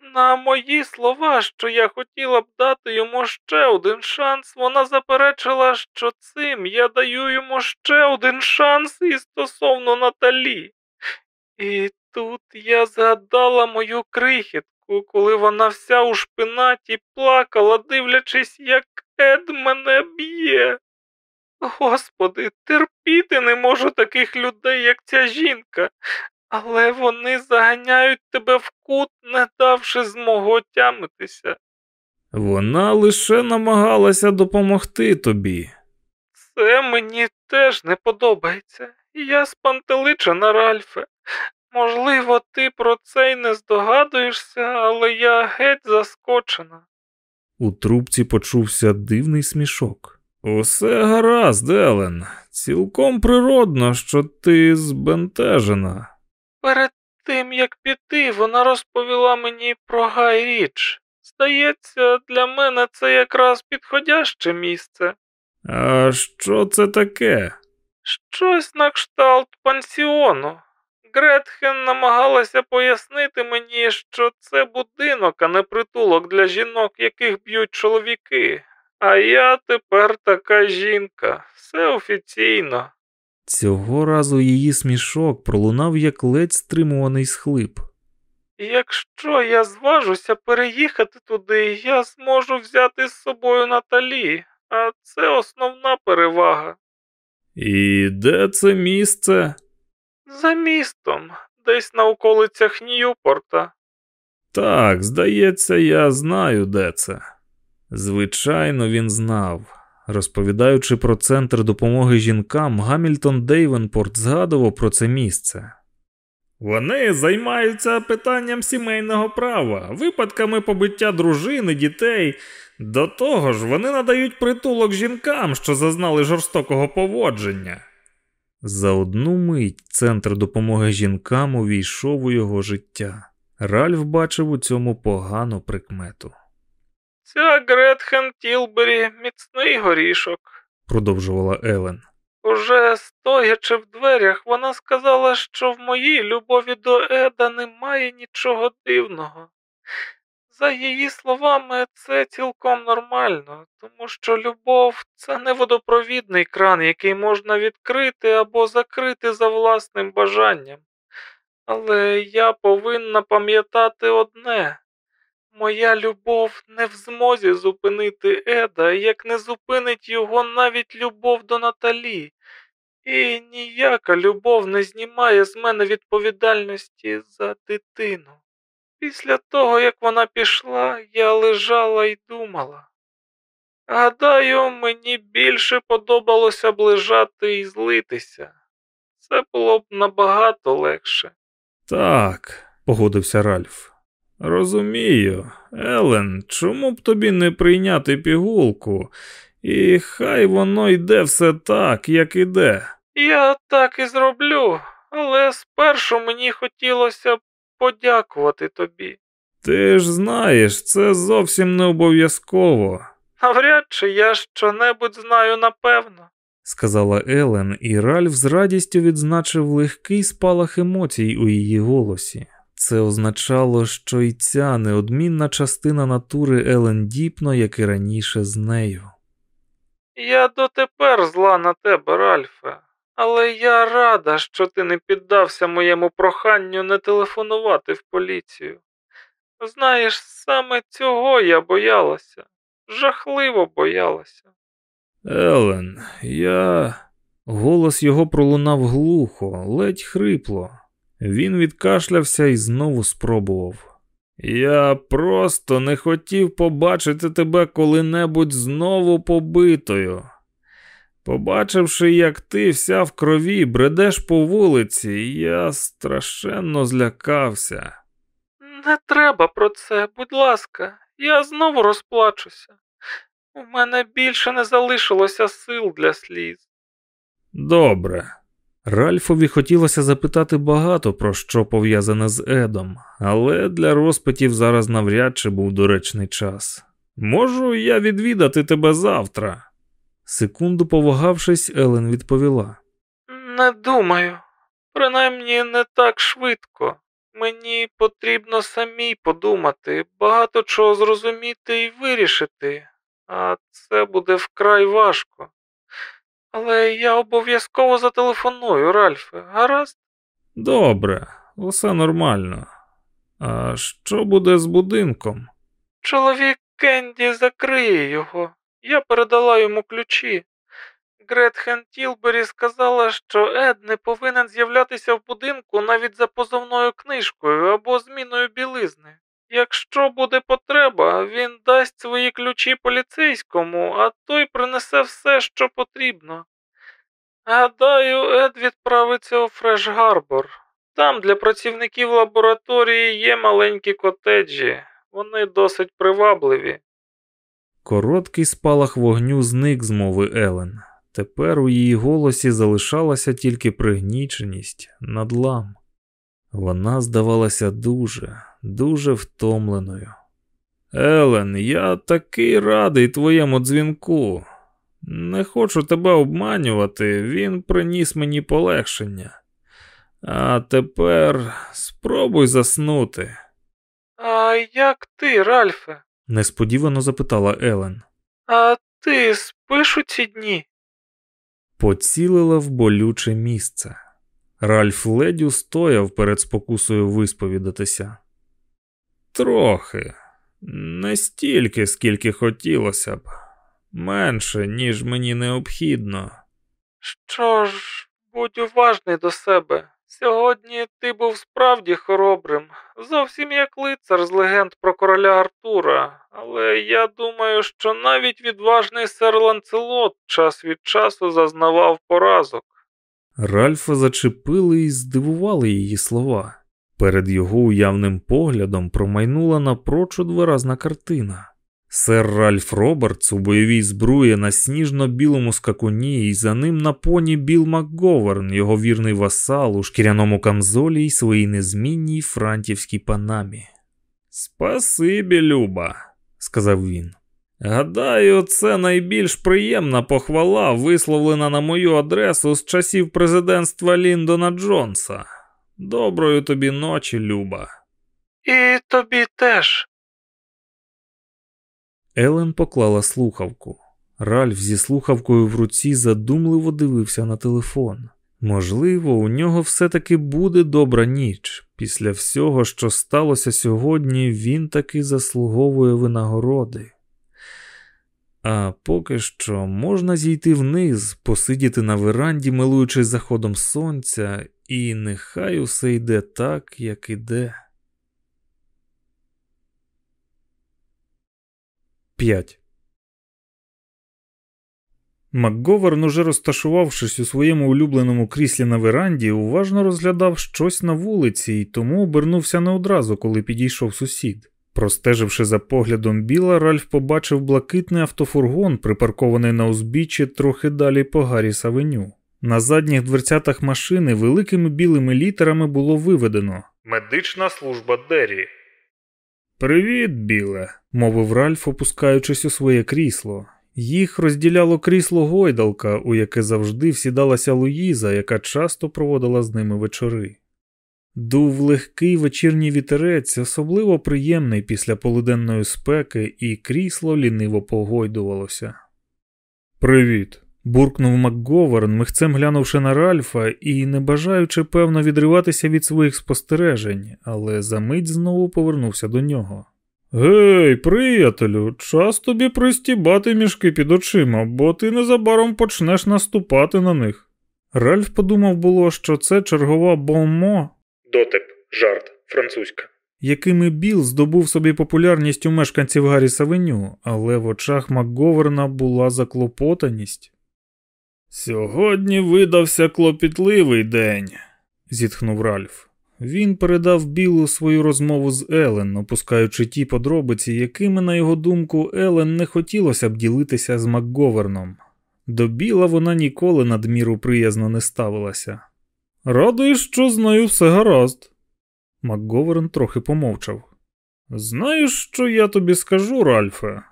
На мої слова, що я хотіла б дати йому ще один шанс, вона заперечила, що цим я даю йому ще один шанс і стосовно Наталі. І тут я згадала мою крихітку, коли вона вся у шпинаті плакала, дивлячись, як Ед мене б'є. Господи, терпіти не можу таких людей, як ця жінка, але вони заганяють тебе в кут, не давши змогу отямитися. Вона лише намагалася допомогти тобі. Це мені теж не подобається. Я спантеличена, Ральфе. Можливо, ти про це й не здогадуєшся, але я геть заскочена. У трубці почувся дивний смішок. Усе гаразд, Елен. Цілком природно, що ти збентежена. Перед тим як піти, вона розповіла мені про Гай Річ. Здається, для мене це якраз підходяще місце. А що це таке? Щось на кшталт пансіону. Гретхен намагалася пояснити мені, що це будинок, а не притулок для жінок, яких б'ють чоловіки. А я тепер така жінка, все офіційно. Цього разу її смішок пролунав як ледь стримуваний схлип. Якщо я зважуся переїхати туди, я зможу взяти з собою Наталі, а це основна перевага. І де це місце? За містом, десь на околицях Ньюпорта. Так, здається, я знаю, де це. Звичайно, він знав. Розповідаючи про центр допомоги жінкам, Гамільтон Дейвенпорт згадував про це місце. Вони займаються питанням сімейного права, випадками побиття дружини, дітей. До того ж, вони надають притулок жінкам, що зазнали жорстокого поводження. За одну мить центр допомоги жінкам увійшов у його життя. Ральф бачив у цьому погану прикмету. Ця Гретхен Тілбері міцний горішок. продовжувала Елен. Уже стоячи в дверях, вона сказала, що в моїй любові до Еда немає нічого дивного. За її словами, це цілком нормально, тому що любов це не водопровідний кран, який можна відкрити або закрити за власним бажанням. Але я повинна пам'ятати одне моя любов не в змозі зупинити Еда, як не зупинить його навіть любов до Наталі, і ніяка любов не знімає з мене відповідальності за дитину. Після того, як вона пішла, я лежала і думала. Гадаю, мені більше подобалося б лежати і злитися. Це було б набагато легше. Так, погодився Ральф. Розумію, Елен, чому б тобі не прийняти пігулку, і хай воно йде все так, як іде. Я так і зроблю, але спершу мені хотілося б подякувати тобі. Ти ж знаєш, це зовсім не обов'язково, Навряд чи я що-небудь знаю напевно. сказала Елен, і Ральф з радістю відзначив легкий спалах емоцій у її голосі. Це означало, що й ця неодмінна частина натури Елен Діпно, як і раніше з нею. Я дотепер зла на тебе, Ральфе, але я рада, що ти не піддався моєму проханню не телефонувати в поліцію. Знаєш, саме цього я боялася, жахливо боялася. Елен, я. Голос його пролунав глухо, ледь хрипло. Він відкашлявся і знову спробував. Я просто не хотів побачити тебе коли-небудь знову побитою. Побачивши, як ти вся в крові бредеш по вулиці, я страшенно злякався. Не треба про це, будь ласка, я знову розплачуся. У мене більше не залишилося сил для сліз. Добре. Ральфові хотілося запитати багато про що пов'язане з Едом, але для розпитів зараз навряд чи був доречний час. Можу я відвідати тебе завтра? Секунду повагавшись, Елен відповіла. Не думаю, принаймні не так швидко. Мені потрібно самій подумати, багато чого зрозуміти і вирішити, а це буде вкрай важко. Але я обов'язково зателефоную, Ральфе, гаразд? Добре, усе нормально. А що буде з будинком? Чоловік Кенді закриє його. Я передала йому ключі. Гретхен Тілбері сказала, що Ед не повинен з'являтися в будинку навіть за позовною книжкою або зміною білизни. Якщо буде потреба, він дасть свої ключі поліцейському, а той принесе все, що потрібно. Гадаю, Ед відправиться у Фреш Гарбор. Там для працівників лабораторії є маленькі котеджі, вони досить привабливі. Короткий спалах вогню зник з мови Елен. Тепер у її голосі залишалася тільки пригніченість, надлам. Вона здавалася дуже, дуже втомленою. Елен, я такий радий твоєму дзвінку. Не хочу тебе обманювати, він приніс мені полегшення. А тепер спробуй заснути. А як ти, Ральфе? несподівано запитала Елен. А ти спиш у ці дні? Поцілила в болюче місце. Ральф ледь устояв перед спокусою висповідатися. Трохи, не стільки, скільки хотілося б, менше, ніж мені необхідно. Що ж, будь уважний до себе. Сьогодні ти був справді хоробрим, зовсім як лицар з легенд про короля Артура, але я думаю, що навіть відважний сер Ланцелот час від часу зазнавав поразок. Ральфа зачепили і здивували її слова. Перед його уявним поглядом промайнула напрочуд виразна картина. Сер Ральф Робертс у бойовій збруї на сніжно-білому скакуні, і за ним на поні Біл МакГоверн, його вірний васал у шкіряному камзолі й своїй незмінній франтівській панамі. Спасибі, Люба, сказав він. Гадаю, це найбільш приємна похвала, висловлена на мою адресу з часів президентства Ліндона Джонса. Доброї тобі ночі, Люба. І тобі теж. Елен поклала слухавку. Ральф зі слухавкою в руці задумливо дивився на телефон. Можливо, у нього все-таки буде добра ніч. Після всього, що сталося сьогодні, він таки заслуговує винагороди. А поки що можна зійти вниз, посидіти на веранді, милуючись заходом сонця, і нехай усе йде так, як іде. 5. МакГоверн, уже розташувавшись у своєму улюбленому кріслі на веранді, уважно розглядав щось на вулиці і тому обернувся не одразу, коли підійшов сусід. Простеживши за поглядом біла, Ральф побачив блакитний автофургон, припаркований на узбіччі трохи далі по Гарріс Авеню. На задніх дверцятах машини великими білими літерами було виведено Медична служба Деррі. Привіт, біле, мовив Ральф, опускаючись у своє крісло. Їх розділяло крісло гойдалка, у яке завжди всідалася Луїза, яка часто проводила з ними вечори. Дув легкий вечірній вітерець, особливо приємний після полуденної спеки, і крісло ліниво погойдувалося. Привіт. буркнув МакГоверн, михцем глянувши на Ральфа і не бажаючи, певно, відриватися від своїх спостережень, але за мить знову повернувся до нього. Гей, приятелю, час тобі пристібати мішки під очима, бо ти незабаром почнеш наступати на них. Ральф подумав було, що це чергова боммо, Дотеп, жарт, французька. Якими Біл здобув собі популярність у мешканців Гарріс Авеню, але в очах Макговерна була заклопотаність. Сьогодні видався клопітливий день, зітхнув Ральф. Він передав Білу свою розмову з Елен, опускаючи ті подробиці, якими, на його думку, Елен не хотілося б ділитися з Макговерном. До Біла вона ніколи надміру приязно не ставилася. Радий, що з нею все гаразд. Макговерн трохи помовчав. Знаєш, що я тобі скажу, Ральфе?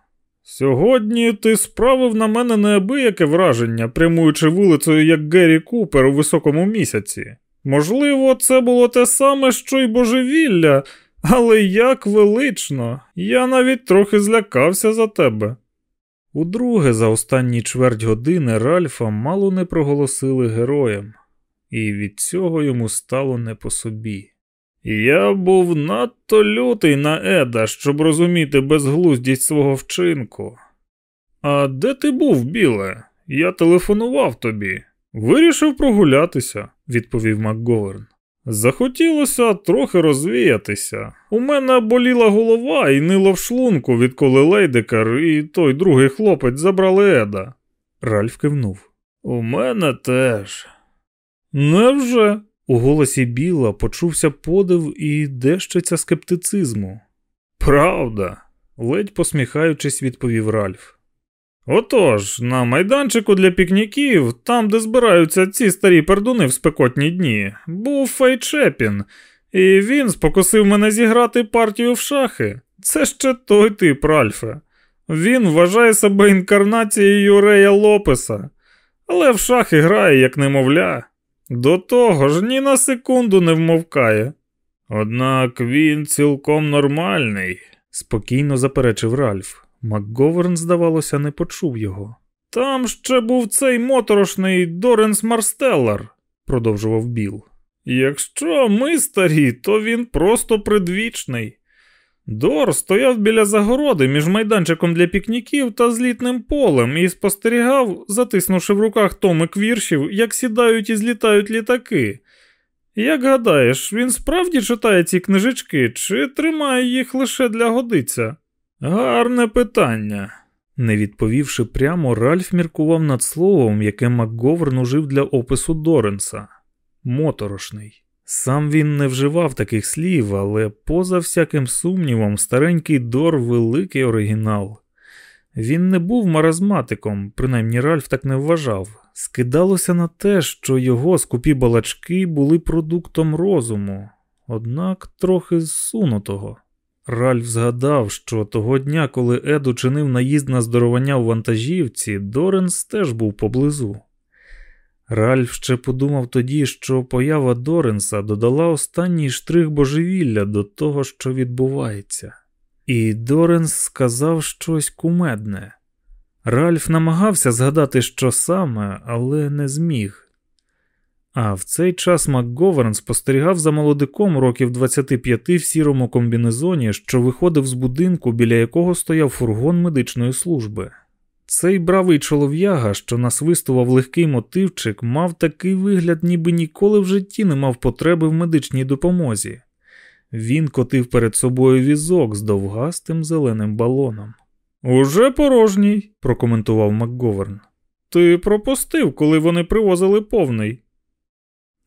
Сьогодні ти справив на мене неабияке враження, прямуючи вулицею, як Геррі Купер у високому місяці. Можливо, це було те саме, що й божевілля, але як велично, я навіть трохи злякався за тебе. Удруге, за останні чверть години Ральфа мало не проголосили героєм, і від цього йому стало не по собі. Я був надто лютий на Еда, щоб розуміти безглуздість свого вчинку. А де ти був, біле? Я телефонував тобі. Вирішив прогулятися, відповів МакГоверн. Захотілося трохи розвіятися. У мене боліла голова і нило в шлунку, відколи Лейдекер і той другий хлопець забрали Еда. Ральф кивнув. У мене теж. Невже? У голосі Біла почувся подив і дещиця скептицизму. Правда, ледь посміхаючись, відповів Ральф. Отож, на майданчику для пікніків, там, де збираються ці старі пердуни в спекотні дні, був Фейчепін, і він спокусив мене зіграти партію в шахи. Це ще той тип Ральфе. Він вважає себе інкарнацією Рея Лопеса, але в шахи грає, як немовля. До того ж ні на секунду не вмовкає. Однак він цілком нормальний, спокійно заперечив Ральф. МакГоверн, здавалося, не почув його. Там ще був цей моторошний Доренс Марстеллар, продовжував Біл. Якщо ми старі, то він просто предвічний. Дор стояв біля загороди між майданчиком для пікніків та злітним полем і спостерігав, затиснувши в руках томик віршів, як сідають і злітають літаки. Як гадаєш, він справді читає ці книжечки чи тримає їх лише для годиця? Гарне питання. Не відповівши прямо, Ральф міркував над словом, яке МакГоверн ужив для опису Доренса моторошний. Сам він не вживав таких слів, але поза всяким сумнівом, старенький Дор великий оригінал. Він не був маразматиком, принаймні Ральф так не вважав. Скидалося на те, що його скупі балачки були продуктом розуму, однак трохи зсунутого. Ральф згадав, що того дня, коли Ед учинив наїзд на здоровання у вантажівці, Доренс теж був поблизу. Ральф ще подумав тоді, що поява Доренса додала останній штрих божевілля до того, що відбувається. І Доренс сказав щось кумедне. Ральф намагався згадати, що саме, але не зміг. А в цей час МакГоверн спостерігав за молодиком років 25 в сірому комбінезоні, що виходив з будинку, біля якого стояв фургон медичної служби. Цей бравий чолов'яга, що насвистував легкий мотивчик, мав такий вигляд, ніби ніколи в житті не мав потреби в медичній допомозі. Він котив перед собою візок з довгастим зеленим балоном. Уже порожній, прокоментував МакГоверн. Ти пропустив, коли вони привозили повний.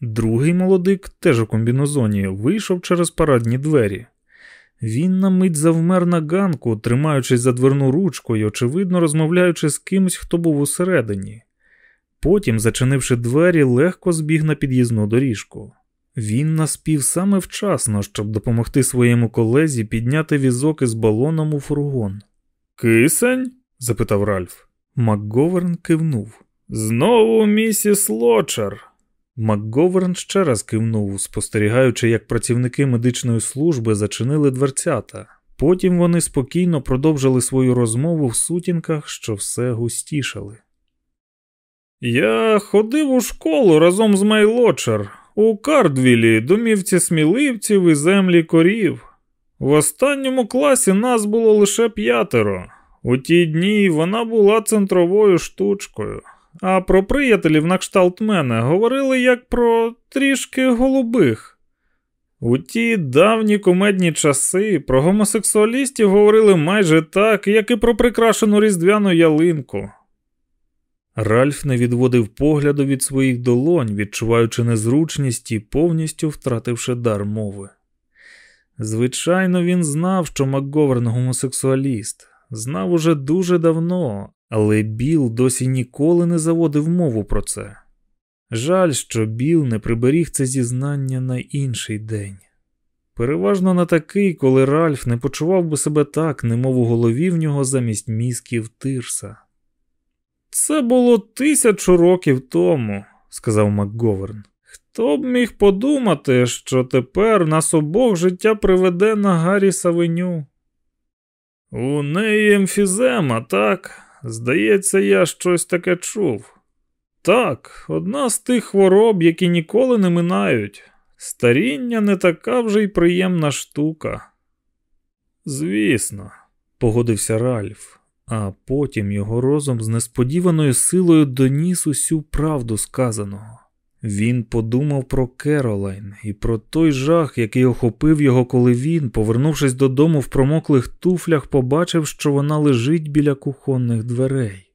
Другий молодик, теж у комбінозоні, вийшов через парадні двері. Він на мить завмер на ганку, тримаючись за дверну ручку і, очевидно, розмовляючи з кимось, хто був усередині. Потім, зачинивши двері, легко збіг на під'їзну доріжку. Він наспів саме вчасно, щоб допомогти своєму колезі підняти візок із балоном у фургон. Кисень? запитав Ральф. МакГоверн кивнув. Знову місіс Лочер. МакГоверн ще раз кивнув, спостерігаючи, як працівники медичної служби зачинили дверцята. Потім вони спокійно продовжили свою розмову в сутінках, що все густішали. Я ходив у школу разом з Майлочер у Кардвілі, домівці сміливців і землі корів. В останньому класі нас було лише п'ятеро. У ті дні вона була центровою штучкою. А про приятелів на кшталт мене говорили як про трішки голубих. У ті давні кумедні часи про гомосексуалістів говорили майже так, як і про прикрашену різдвяну ялинку. Ральф не відводив погляду від своїх долонь, відчуваючи незручність і повністю втративши дар мови. Звичайно, він знав, що Макговерн гомосексуаліст, знав уже дуже давно, але Біл досі ніколи не заводив мову про це. Жаль, що Біл не приберіг це зізнання на інший день. Переважно на такий, коли Ральф не почував би себе так, немов у голові в нього замість мізків Тирса. Це було тисячу років тому, сказав МакГоверн. Хто б міг подумати, що тепер нас обох життя приведе на Гаррі Савеню? У неї емфізема, так? Здається, я щось таке чув. Так, одна з тих хвороб, які ніколи не минають. Старіння не така вже й приємна штука. Звісно, погодився Ральф, а потім його розум з несподіваною силою доніс усю правду сказаного. Він подумав про Керолайн і про той жах, який охопив його, коли він, повернувшись додому в промоклих туфлях, побачив, що вона лежить біля кухонних дверей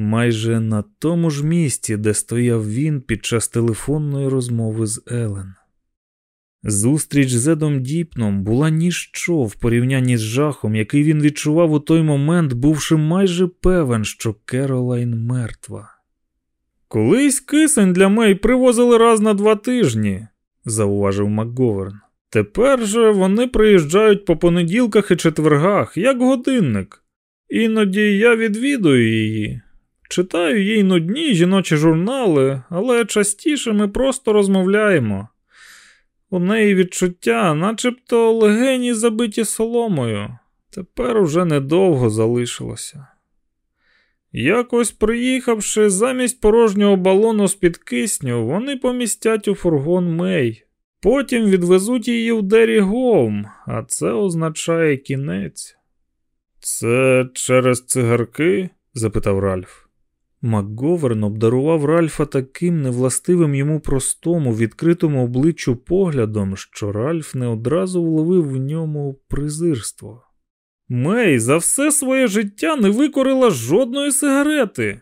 майже на тому ж місці, де стояв він під час телефонної розмови з Елен. Зустріч з Едом Діпном була ніщо в порівнянні з жахом, який він відчував у той момент, бувши майже певен, що Керолайн мертва. Колись кисень для Мей привозили раз на два тижні, зауважив МакГоверн. Тепер же вони приїжджають по понеділках і четвергах, як годинник. Іноді я відвідую її, Читаю їй нудні жіночі журнали, але частіше ми просто розмовляємо. У неї відчуття, начебто легені забиті соломою. Тепер уже недовго залишилося. Якось приїхавши замість порожнього балону з-під кисню, вони помістять у фургон Мей. Потім відвезуть її в Дері Гоум, а це означає кінець. Це через цигарки? запитав Ральф. МакГоверн обдарував Ральфа таким невластивим йому простому, відкритому обличчю поглядом, що Ральф не одразу вловив в ньому презирство. Мей за все своє життя не викорила жодної сигарети.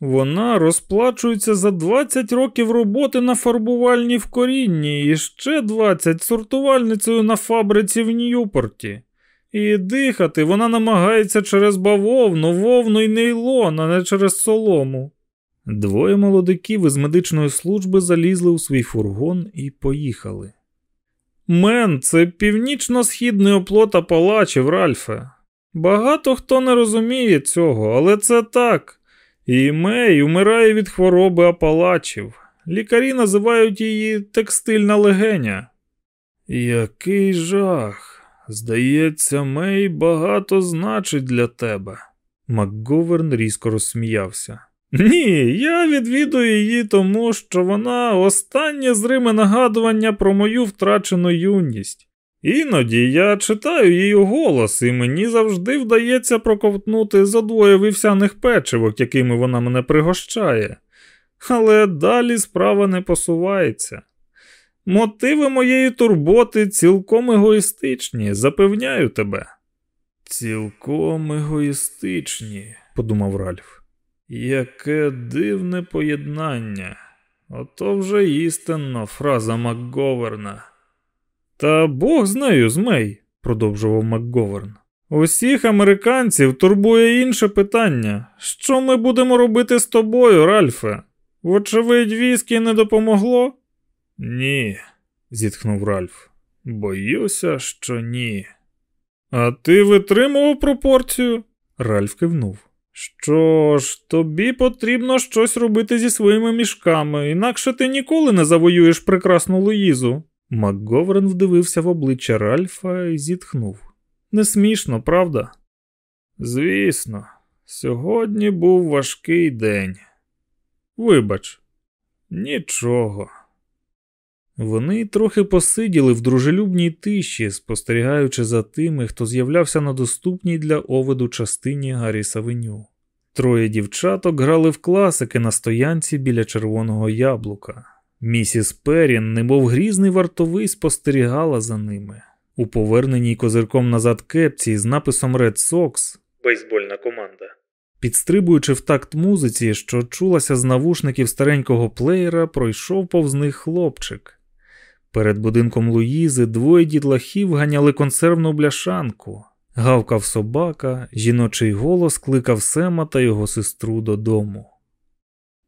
Вона розплачується за 20 років роботи на фарбувальні в корінні і ще 20 сортувальницею на фабриці в Ньюпорті. І дихати вона намагається через бавовну, вовну і нейлон, а не через солому. Двоє молодиків із медичної служби залізли у свій фургон і поїхали. Мен, це північно-східний оплот Апалачів, Ральфе. Багато хто не розуміє цього, але це так. І Мей умирає від хвороби Апалачів. Лікарі називають її текстильна легеня. Який жах. Здається, Мей багато значить для тебе. МакГоверн різко розсміявся. Ні, я відвідую її тому, що вона останнє зриме нагадування про мою втрачену юність. Іноді я читаю її голос, і мені завжди вдається проковтнути за двоє вівсяних печивок, якими вона мене пригощає. Але далі справа не посувається. Мотиви моєї турботи цілком егоїстичні, запевняю тебе. Цілком егоїстичні, подумав Ральф. Яке дивне поєднання. Ото вже істинно фраза Макговерна. Та Бог з нею, змей, продовжував Макговерн. Усіх американців турбує інше питання. Що ми будемо робити з тобою, Ральфе? Вочевидь, віскі не допомогло? Ні, зітхнув Ральф. Боюся, що ні. А ти витримував пропорцію? Ральф кивнув. Що ж, тобі потрібно щось робити зі своїми мішками, інакше ти ніколи не завоюєш прекрасну Луїзу. МакГоверн вдивився в обличчя Ральфа і зітхнув. Не смішно, правда? Звісно, сьогодні був важкий день. Вибач, нічого. Вони трохи посиділи в дружелюбній тиші, спостерігаючи за тими, хто з'являвся на доступній для овиду частині Гаррі Савеню. Троє дівчаток грали в класики на стоянці біля червоного яблука. Місіс Перрін, немов грізний вартовий, спостерігала за ними. У поверненій козирком назад кепці з написом Red Sox Бейсбольна команда. Підстрибуючи в такт музиці, що чулася з навушників старенького плеєра, пройшов повз них хлопчик. Перед будинком Луїзи двоє дітлахів ганяли консервну бляшанку, гавкав собака, жіночий голос кликав Сема та його сестру додому.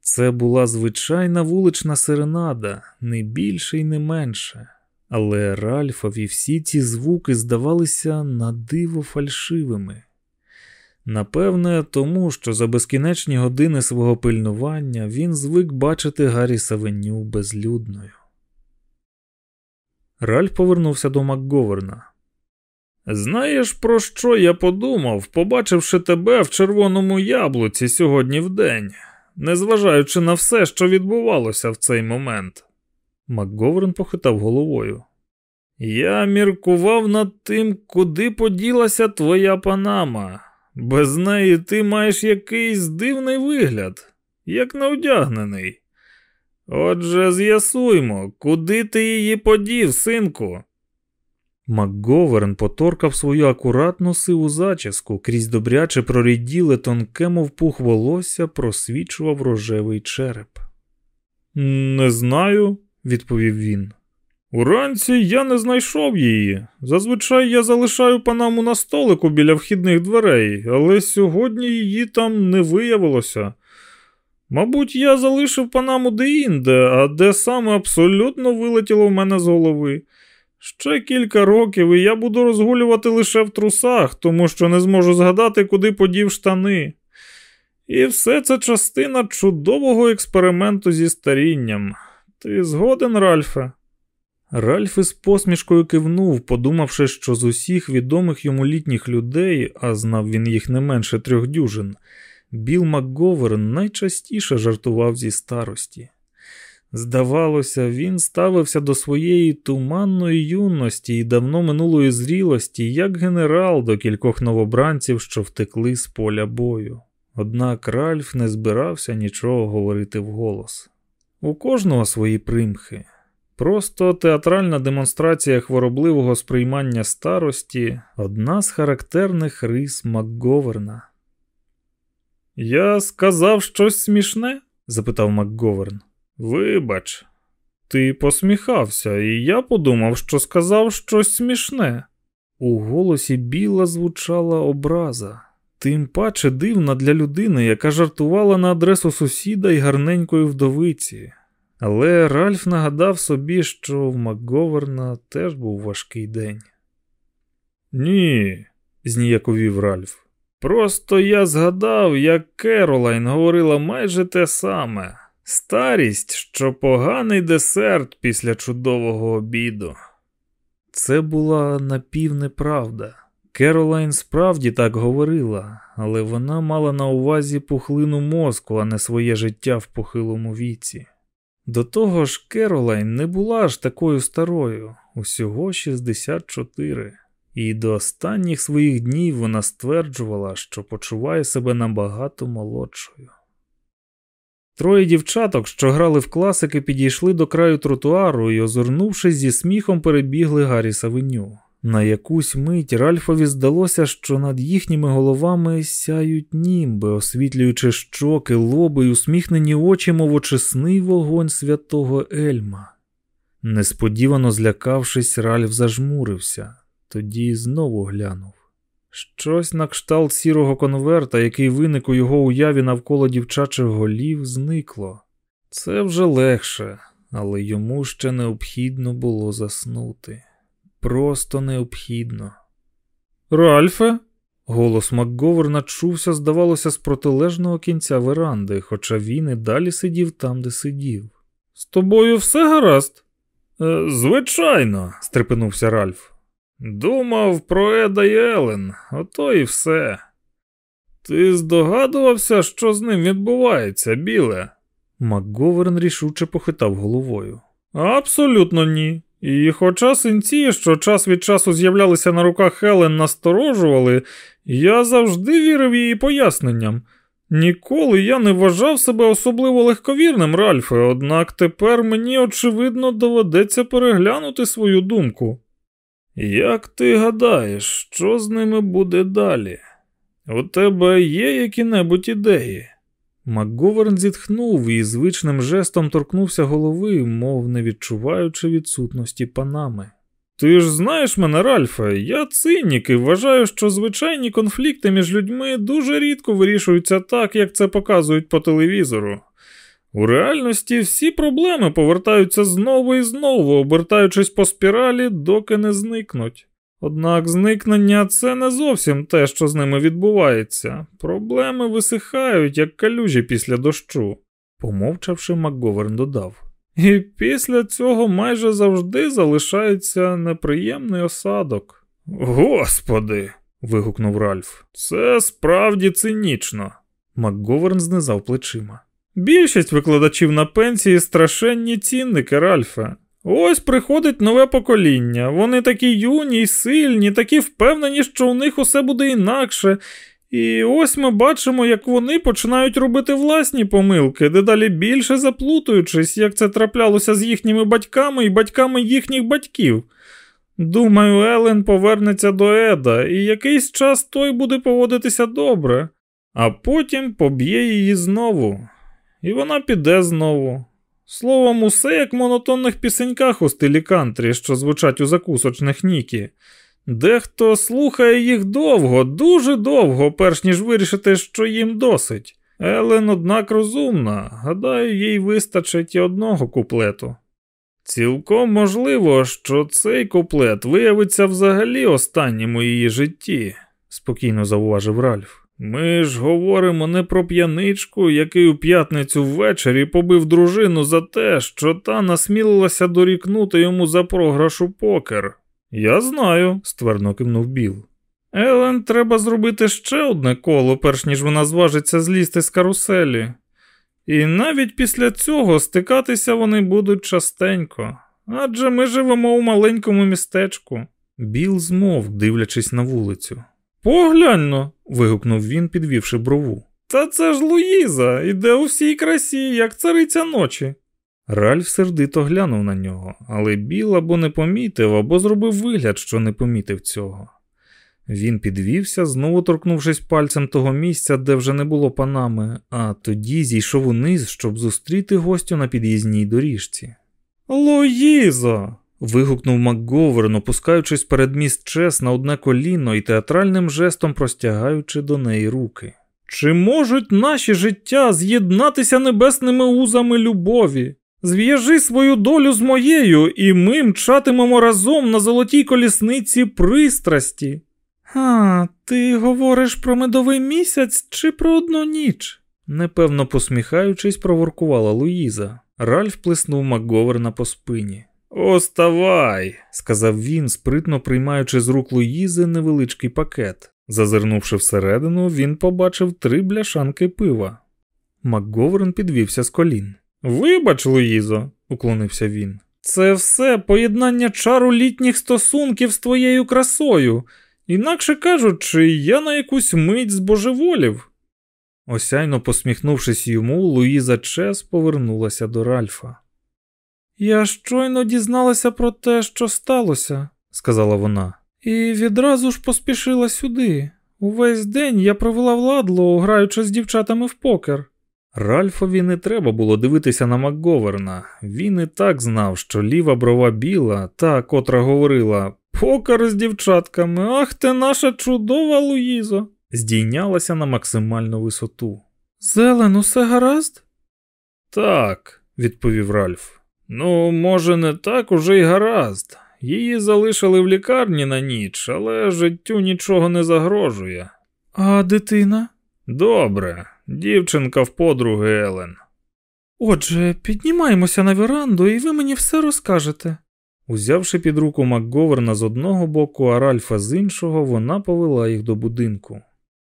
Це була звичайна вулична серенада, не більше і не менше, але Ральфові всі ці звуки здавалися на диво фальшивими. Напевне, тому що за безкінечні години свого пильнування він звик бачити Гаррі Савеню безлюдною. Ральф повернувся до Макговерна. Знаєш, про що я подумав, побачивши тебе в червоному яблуці сьогодні вдень, незважаючи на все, що відбувалося в цей момент. Макговерн похитав головою. Я міркував над тим, куди поділася твоя панама. Без неї ти маєш якийсь дивний вигляд, як неодягнений. Отже, з'ясуймо, куди ти її подів, синку. МакГоверн поторкав свою акуратну сиву зачіску, крізь добряче проріділе тонке, мов пух волосся, просвічував рожевий череп. Не знаю, відповів він. Уранці я не знайшов її. Зазвичай я залишаю панаму на столику біля вхідних дверей, але сьогодні її там не виявилося. Мабуть, я залишив панаму де-інде, а де саме абсолютно вилетіло в мене з голови. Ще кілька років і я буду розгулювати лише в трусах, тому що не зможу згадати, куди подів штани. І все це частина чудового експерименту зі старінням. Ти згоден, Ральфе? Ральф із посмішкою кивнув, подумавши, що з усіх відомих йому літніх людей, а знав він їх не менше трьох дюжин, Біл МакГоверн найчастіше жартував зі старості. Здавалося, він ставився до своєї туманної юності і давно минулої зрілості, як генерал до кількох новобранців, що втекли з поля бою. Однак Ральф не збирався нічого говорити вголос. У кожного свої примхи. Просто театральна демонстрація хворобливого сприймання старості одна з характерних рис МакГоверна. Я сказав щось смішне? запитав МакГоверн. Вибач, ти посміхався, і я подумав, що сказав щось смішне. У голосі Біла звучала образа, тим паче дивна для людини, яка жартувала на адресу сусіда і гарненької вдовиці. Але Ральф нагадав собі, що в Макговерна теж був важкий день. Ні, зніяковів Ральф. Просто я згадав, як Керолайн говорила майже те саме старість, що поганий десерт після чудового обіду. Це була напівнеправда. Керолайн справді так говорила, але вона мала на увазі пухлину мозку, а не своє життя в похилому віці. До того ж, Керолайн не була аж такою старою, усього 64, і до останніх своїх днів вона стверджувала, що почуває себе набагато молодшою. Троє дівчаток, що грали в класики, підійшли до краю тротуару і, озирнувшись зі сміхом, перебігли Гаррі Савеню. На якусь мить Ральфові здалося, що над їхніми головами сяють німби, освітлюючи щоки, лоби й усміхнені очі, мов очисний вогонь святого Ельма. Несподівано злякавшись, Ральф зажмурився, тоді знову глянув. Щось на кшталт сірого конверта, який виник у його уяві навколо дівчачих голів, зникло. Це вже легше, але йому ще необхідно було заснути. Просто необхідно. Ральфе? Голос Макговорна чувся, здавалося, з протилежного кінця веранди, хоча він і далі сидів там, де сидів. З тобою все гаразд? «Е, звичайно, стрепенувся Ральф. Думав про Еда і Елен, ото і все. Ти здогадувався, що з ним відбувається, біле? МакГоверн рішуче похитав головою. Абсолютно ні. І хоча синці, що час від часу з'являлися на руках Хелен, насторожували, я завжди вірив її поясненням. Ніколи я не вважав себе особливо легковірним, Ральфе, однак тепер мені, очевидно, доведеться переглянути свою думку. Як ти гадаєш, що з ними буде далі? У тебе є які-небудь ідеї? МакГоверн зітхнув і звичним жестом торкнувся голови, мов не відчуваючи відсутності панами. Ти ж знаєш мене, Ральфе, я цинік і вважаю, що звичайні конфлікти між людьми дуже рідко вирішуються так, як це показують по телевізору. У реальності всі проблеми повертаються знову і знову, обертаючись по спіралі, доки не зникнуть. Однак зникнення це не зовсім те, що з ними відбувається. Проблеми висихають, як калюжі після дощу, помовчавши, МакГоверн додав. І після цього майже завжди залишається неприємний осадок. Господи. вигукнув Ральф. Це справді цинічно. МакГоверн знизав плечима. Більшість викладачів на пенсії страшенні цінники, Ральфе. Ось приходить нове покоління. Вони такі юні й сильні, такі впевнені, що у них усе буде інакше. І ось ми бачимо, як вони починають робити власні помилки, дедалі більше заплутуючись, як це траплялося з їхніми батьками і батьками їхніх батьків. Думаю, Елен повернеться до Еда, і якийсь час той буде поводитися добре, а потім поб'є її знову. І вона піде знову. Словом, усе як в монотонних пісеньках у стилі кантрі, що звучать у закусочних Нікі. Дехто слухає їх довго, дуже довго, перш ніж вирішити, що їм досить. Елен, однак, розумна, гадаю, їй вистачить і одного куплету. Цілком можливо, що цей куплет виявиться взагалі останнім у її житті, спокійно зауважив Ральф. Ми ж говоримо не про п'яничку, який у п'ятницю ввечері побив дружину за те, що та насмілилася дорікнути йому за програш у покер. Я знаю, ствердно кивнув Біл. Елен, треба зробити ще одне коло, перш ніж вона зважиться злізти з каруселі. І навіть після цього стикатися вони будуть частенько, адже ми живемо у маленькому містечку. Біл змовк, дивлячись на вулицю. Погляньно. вигукнув він, підвівши брову. Та це ж Луїза, іде у всій красі, як цариця ночі. Ральф сердито глянув на нього, але Біл або не помітив, або зробив вигляд, що не помітив цього. Він підвівся, знову торкнувшись пальцем того місця, де вже не було панами, а тоді зійшов униз, щоб зустріти гостю на під'їзній доріжці. Луїзо! Вигукнув МакГоверн, опускаючись перед міст Чес на одне коліно і театральним жестом простягаючи до неї руки. Чи можуть наші життя з'єднатися небесними узами любові? Зв'яжи свою долю з моєю, і ми мчатимемо разом на золотій колісниці пристрасті. А, ти говориш про медовий місяць чи про одну ніч? непевно посміхаючись, проворкувала Луїза. Ральф плеснув Макговерна по спині. Оставай, сказав він, спритно приймаючи з рук Луїзи невеличкий пакет. Зазирнувши всередину, він побачив три бляшанки пива. МакГоверн підвівся з колін. Вибач, Луїзо, уклонився він. Це все поєднання чару літніх стосунків з твоєю красою. Інакше кажучи, я на якусь мить збожеволів. Осяйно посміхнувшись йому, Луїза Чес повернулася до Ральфа. Я щойно дізналася про те, що сталося, сказала вона, і відразу ж поспішила сюди. Увесь день я провела владло, граючи з дівчатами в покер. Ральфові не треба було дивитися на Макговерна. Він і так знав, що ліва брова біла, та котра говорила Покер з дівчатками, ах ти наша чудова Луїзо, здійнялася на максимальну висоту. Зелен, усе гаразд? Так, відповів Ральф. Ну, може, не так уже й гаразд. Її залишили в лікарні на ніч, але життю нічого не загрожує. А дитина? Добре, дівчинка в подруги Елен. Отже, піднімаємося на веранду, і ви мені все розкажете. Узявши під руку Макговерна з одного боку, а Ральфа з іншого, вона повела їх до будинку.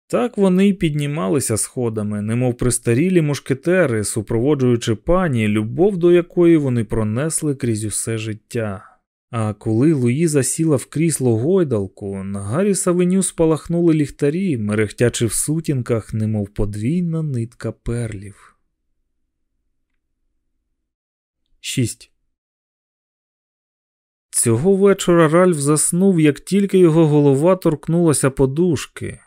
Так вони й піднімалися сходами, немов пристарілі мушкетери, супроводжуючи пані, любов до якої вони пронесли крізь усе життя. А коли Луїза сіла в крісло гойдалку, на Гаррі Савеню спалахнули ліхтарі, мерехтячи в сутінках, немов подвійна нитка перлів. 6. Цього вечора Ральф заснув, як тільки його голова торкнулася подушки,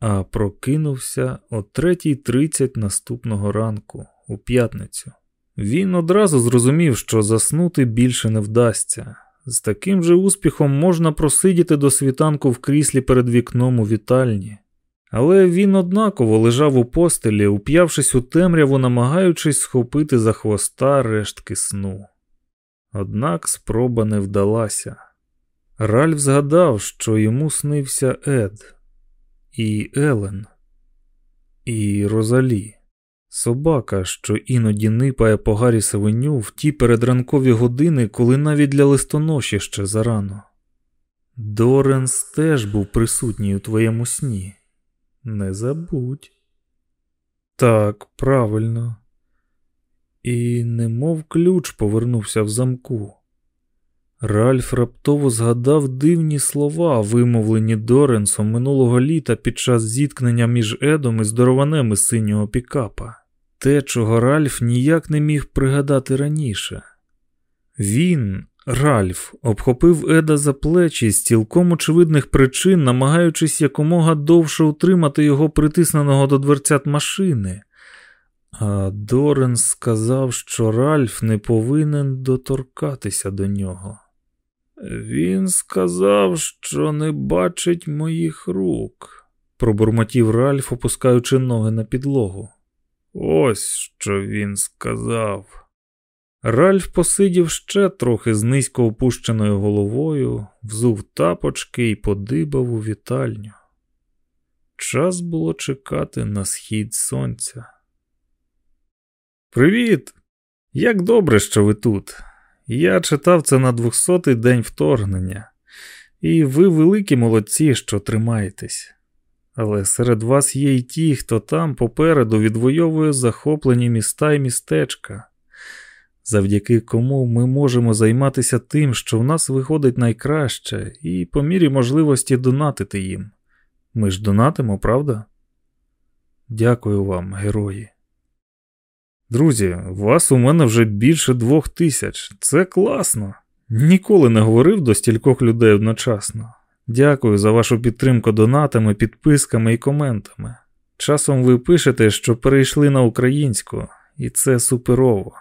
а прокинувся о 3.30 наступного ранку, у п'ятницю. Він одразу зрозумів, що заснути більше не вдасться. З таким же успіхом можна просидіти до світанку в кріслі перед вікном у вітальні. Але він однаково лежав у постелі, уп'явшись у темряву, намагаючись схопити за хвоста рештки сну. Однак спроба не вдалася. Ральф згадав, що йому снився Ед, і Елен, і Розалі. Собака, що іноді нипає по Гаррі Савеню в ті передранкові години, коли навіть для листоноші ще зарано. Доренс теж був присутній у твоєму сні. Не забудь. Так, правильно. І немов ключ повернувся в замку. Ральф раптово згадав дивні слова, вимовлені Доренсом минулого літа під час зіткнення між Едом і здорованем синього пікапа те, чого Ральф ніяк не міг пригадати раніше. Він, Ральф, обхопив Еда за плечі з цілком очевидних причин, намагаючись якомога довше утримати його притисненого до дверцят машини. А Дорен сказав, що Ральф не повинен доторкатися до нього. Він сказав, що не бачить моїх рук, пробурмотів Ральф, опускаючи ноги на підлогу. Ось що він сказав. Ральф посидів ще трохи з низько опущеною головою, взув тапочки і подибав у вітальню. Час було чекати на схід сонця. Привіт! Як добре, що ви тут. Я читав це на двохсотий день вторгнення, і ви великі молодці, що тримаєтесь. Але серед вас є й ті, хто там попереду відвоює захоплені міста і містечка, завдяки кому ми можемо займатися тим, що в нас виходить найкраще, і по мірі можливості донатити їм. Ми ж донатимо, правда? Дякую вам, герої. Друзі, вас у мене вже більше двох тисяч. Це класно. Ніколи не говорив до стількох людей одночасно. Дякую за вашу підтримку донатами, підписками і коментами. Часом ви пишете, що перейшли на українську, і це суперово.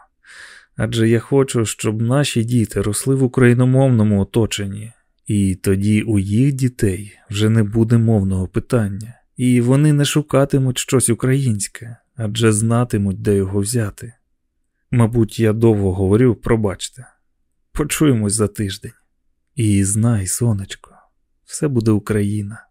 Адже я хочу, щоб наші діти росли в україномовному оточенні, і тоді у їх дітей вже не буде мовного питання, і вони не шукатимуть щось українське, адже знатимуть, де його взяти. Мабуть, я довго говорю, пробачте. Почуємось за тиждень. І знай, сонечко все буде Україна.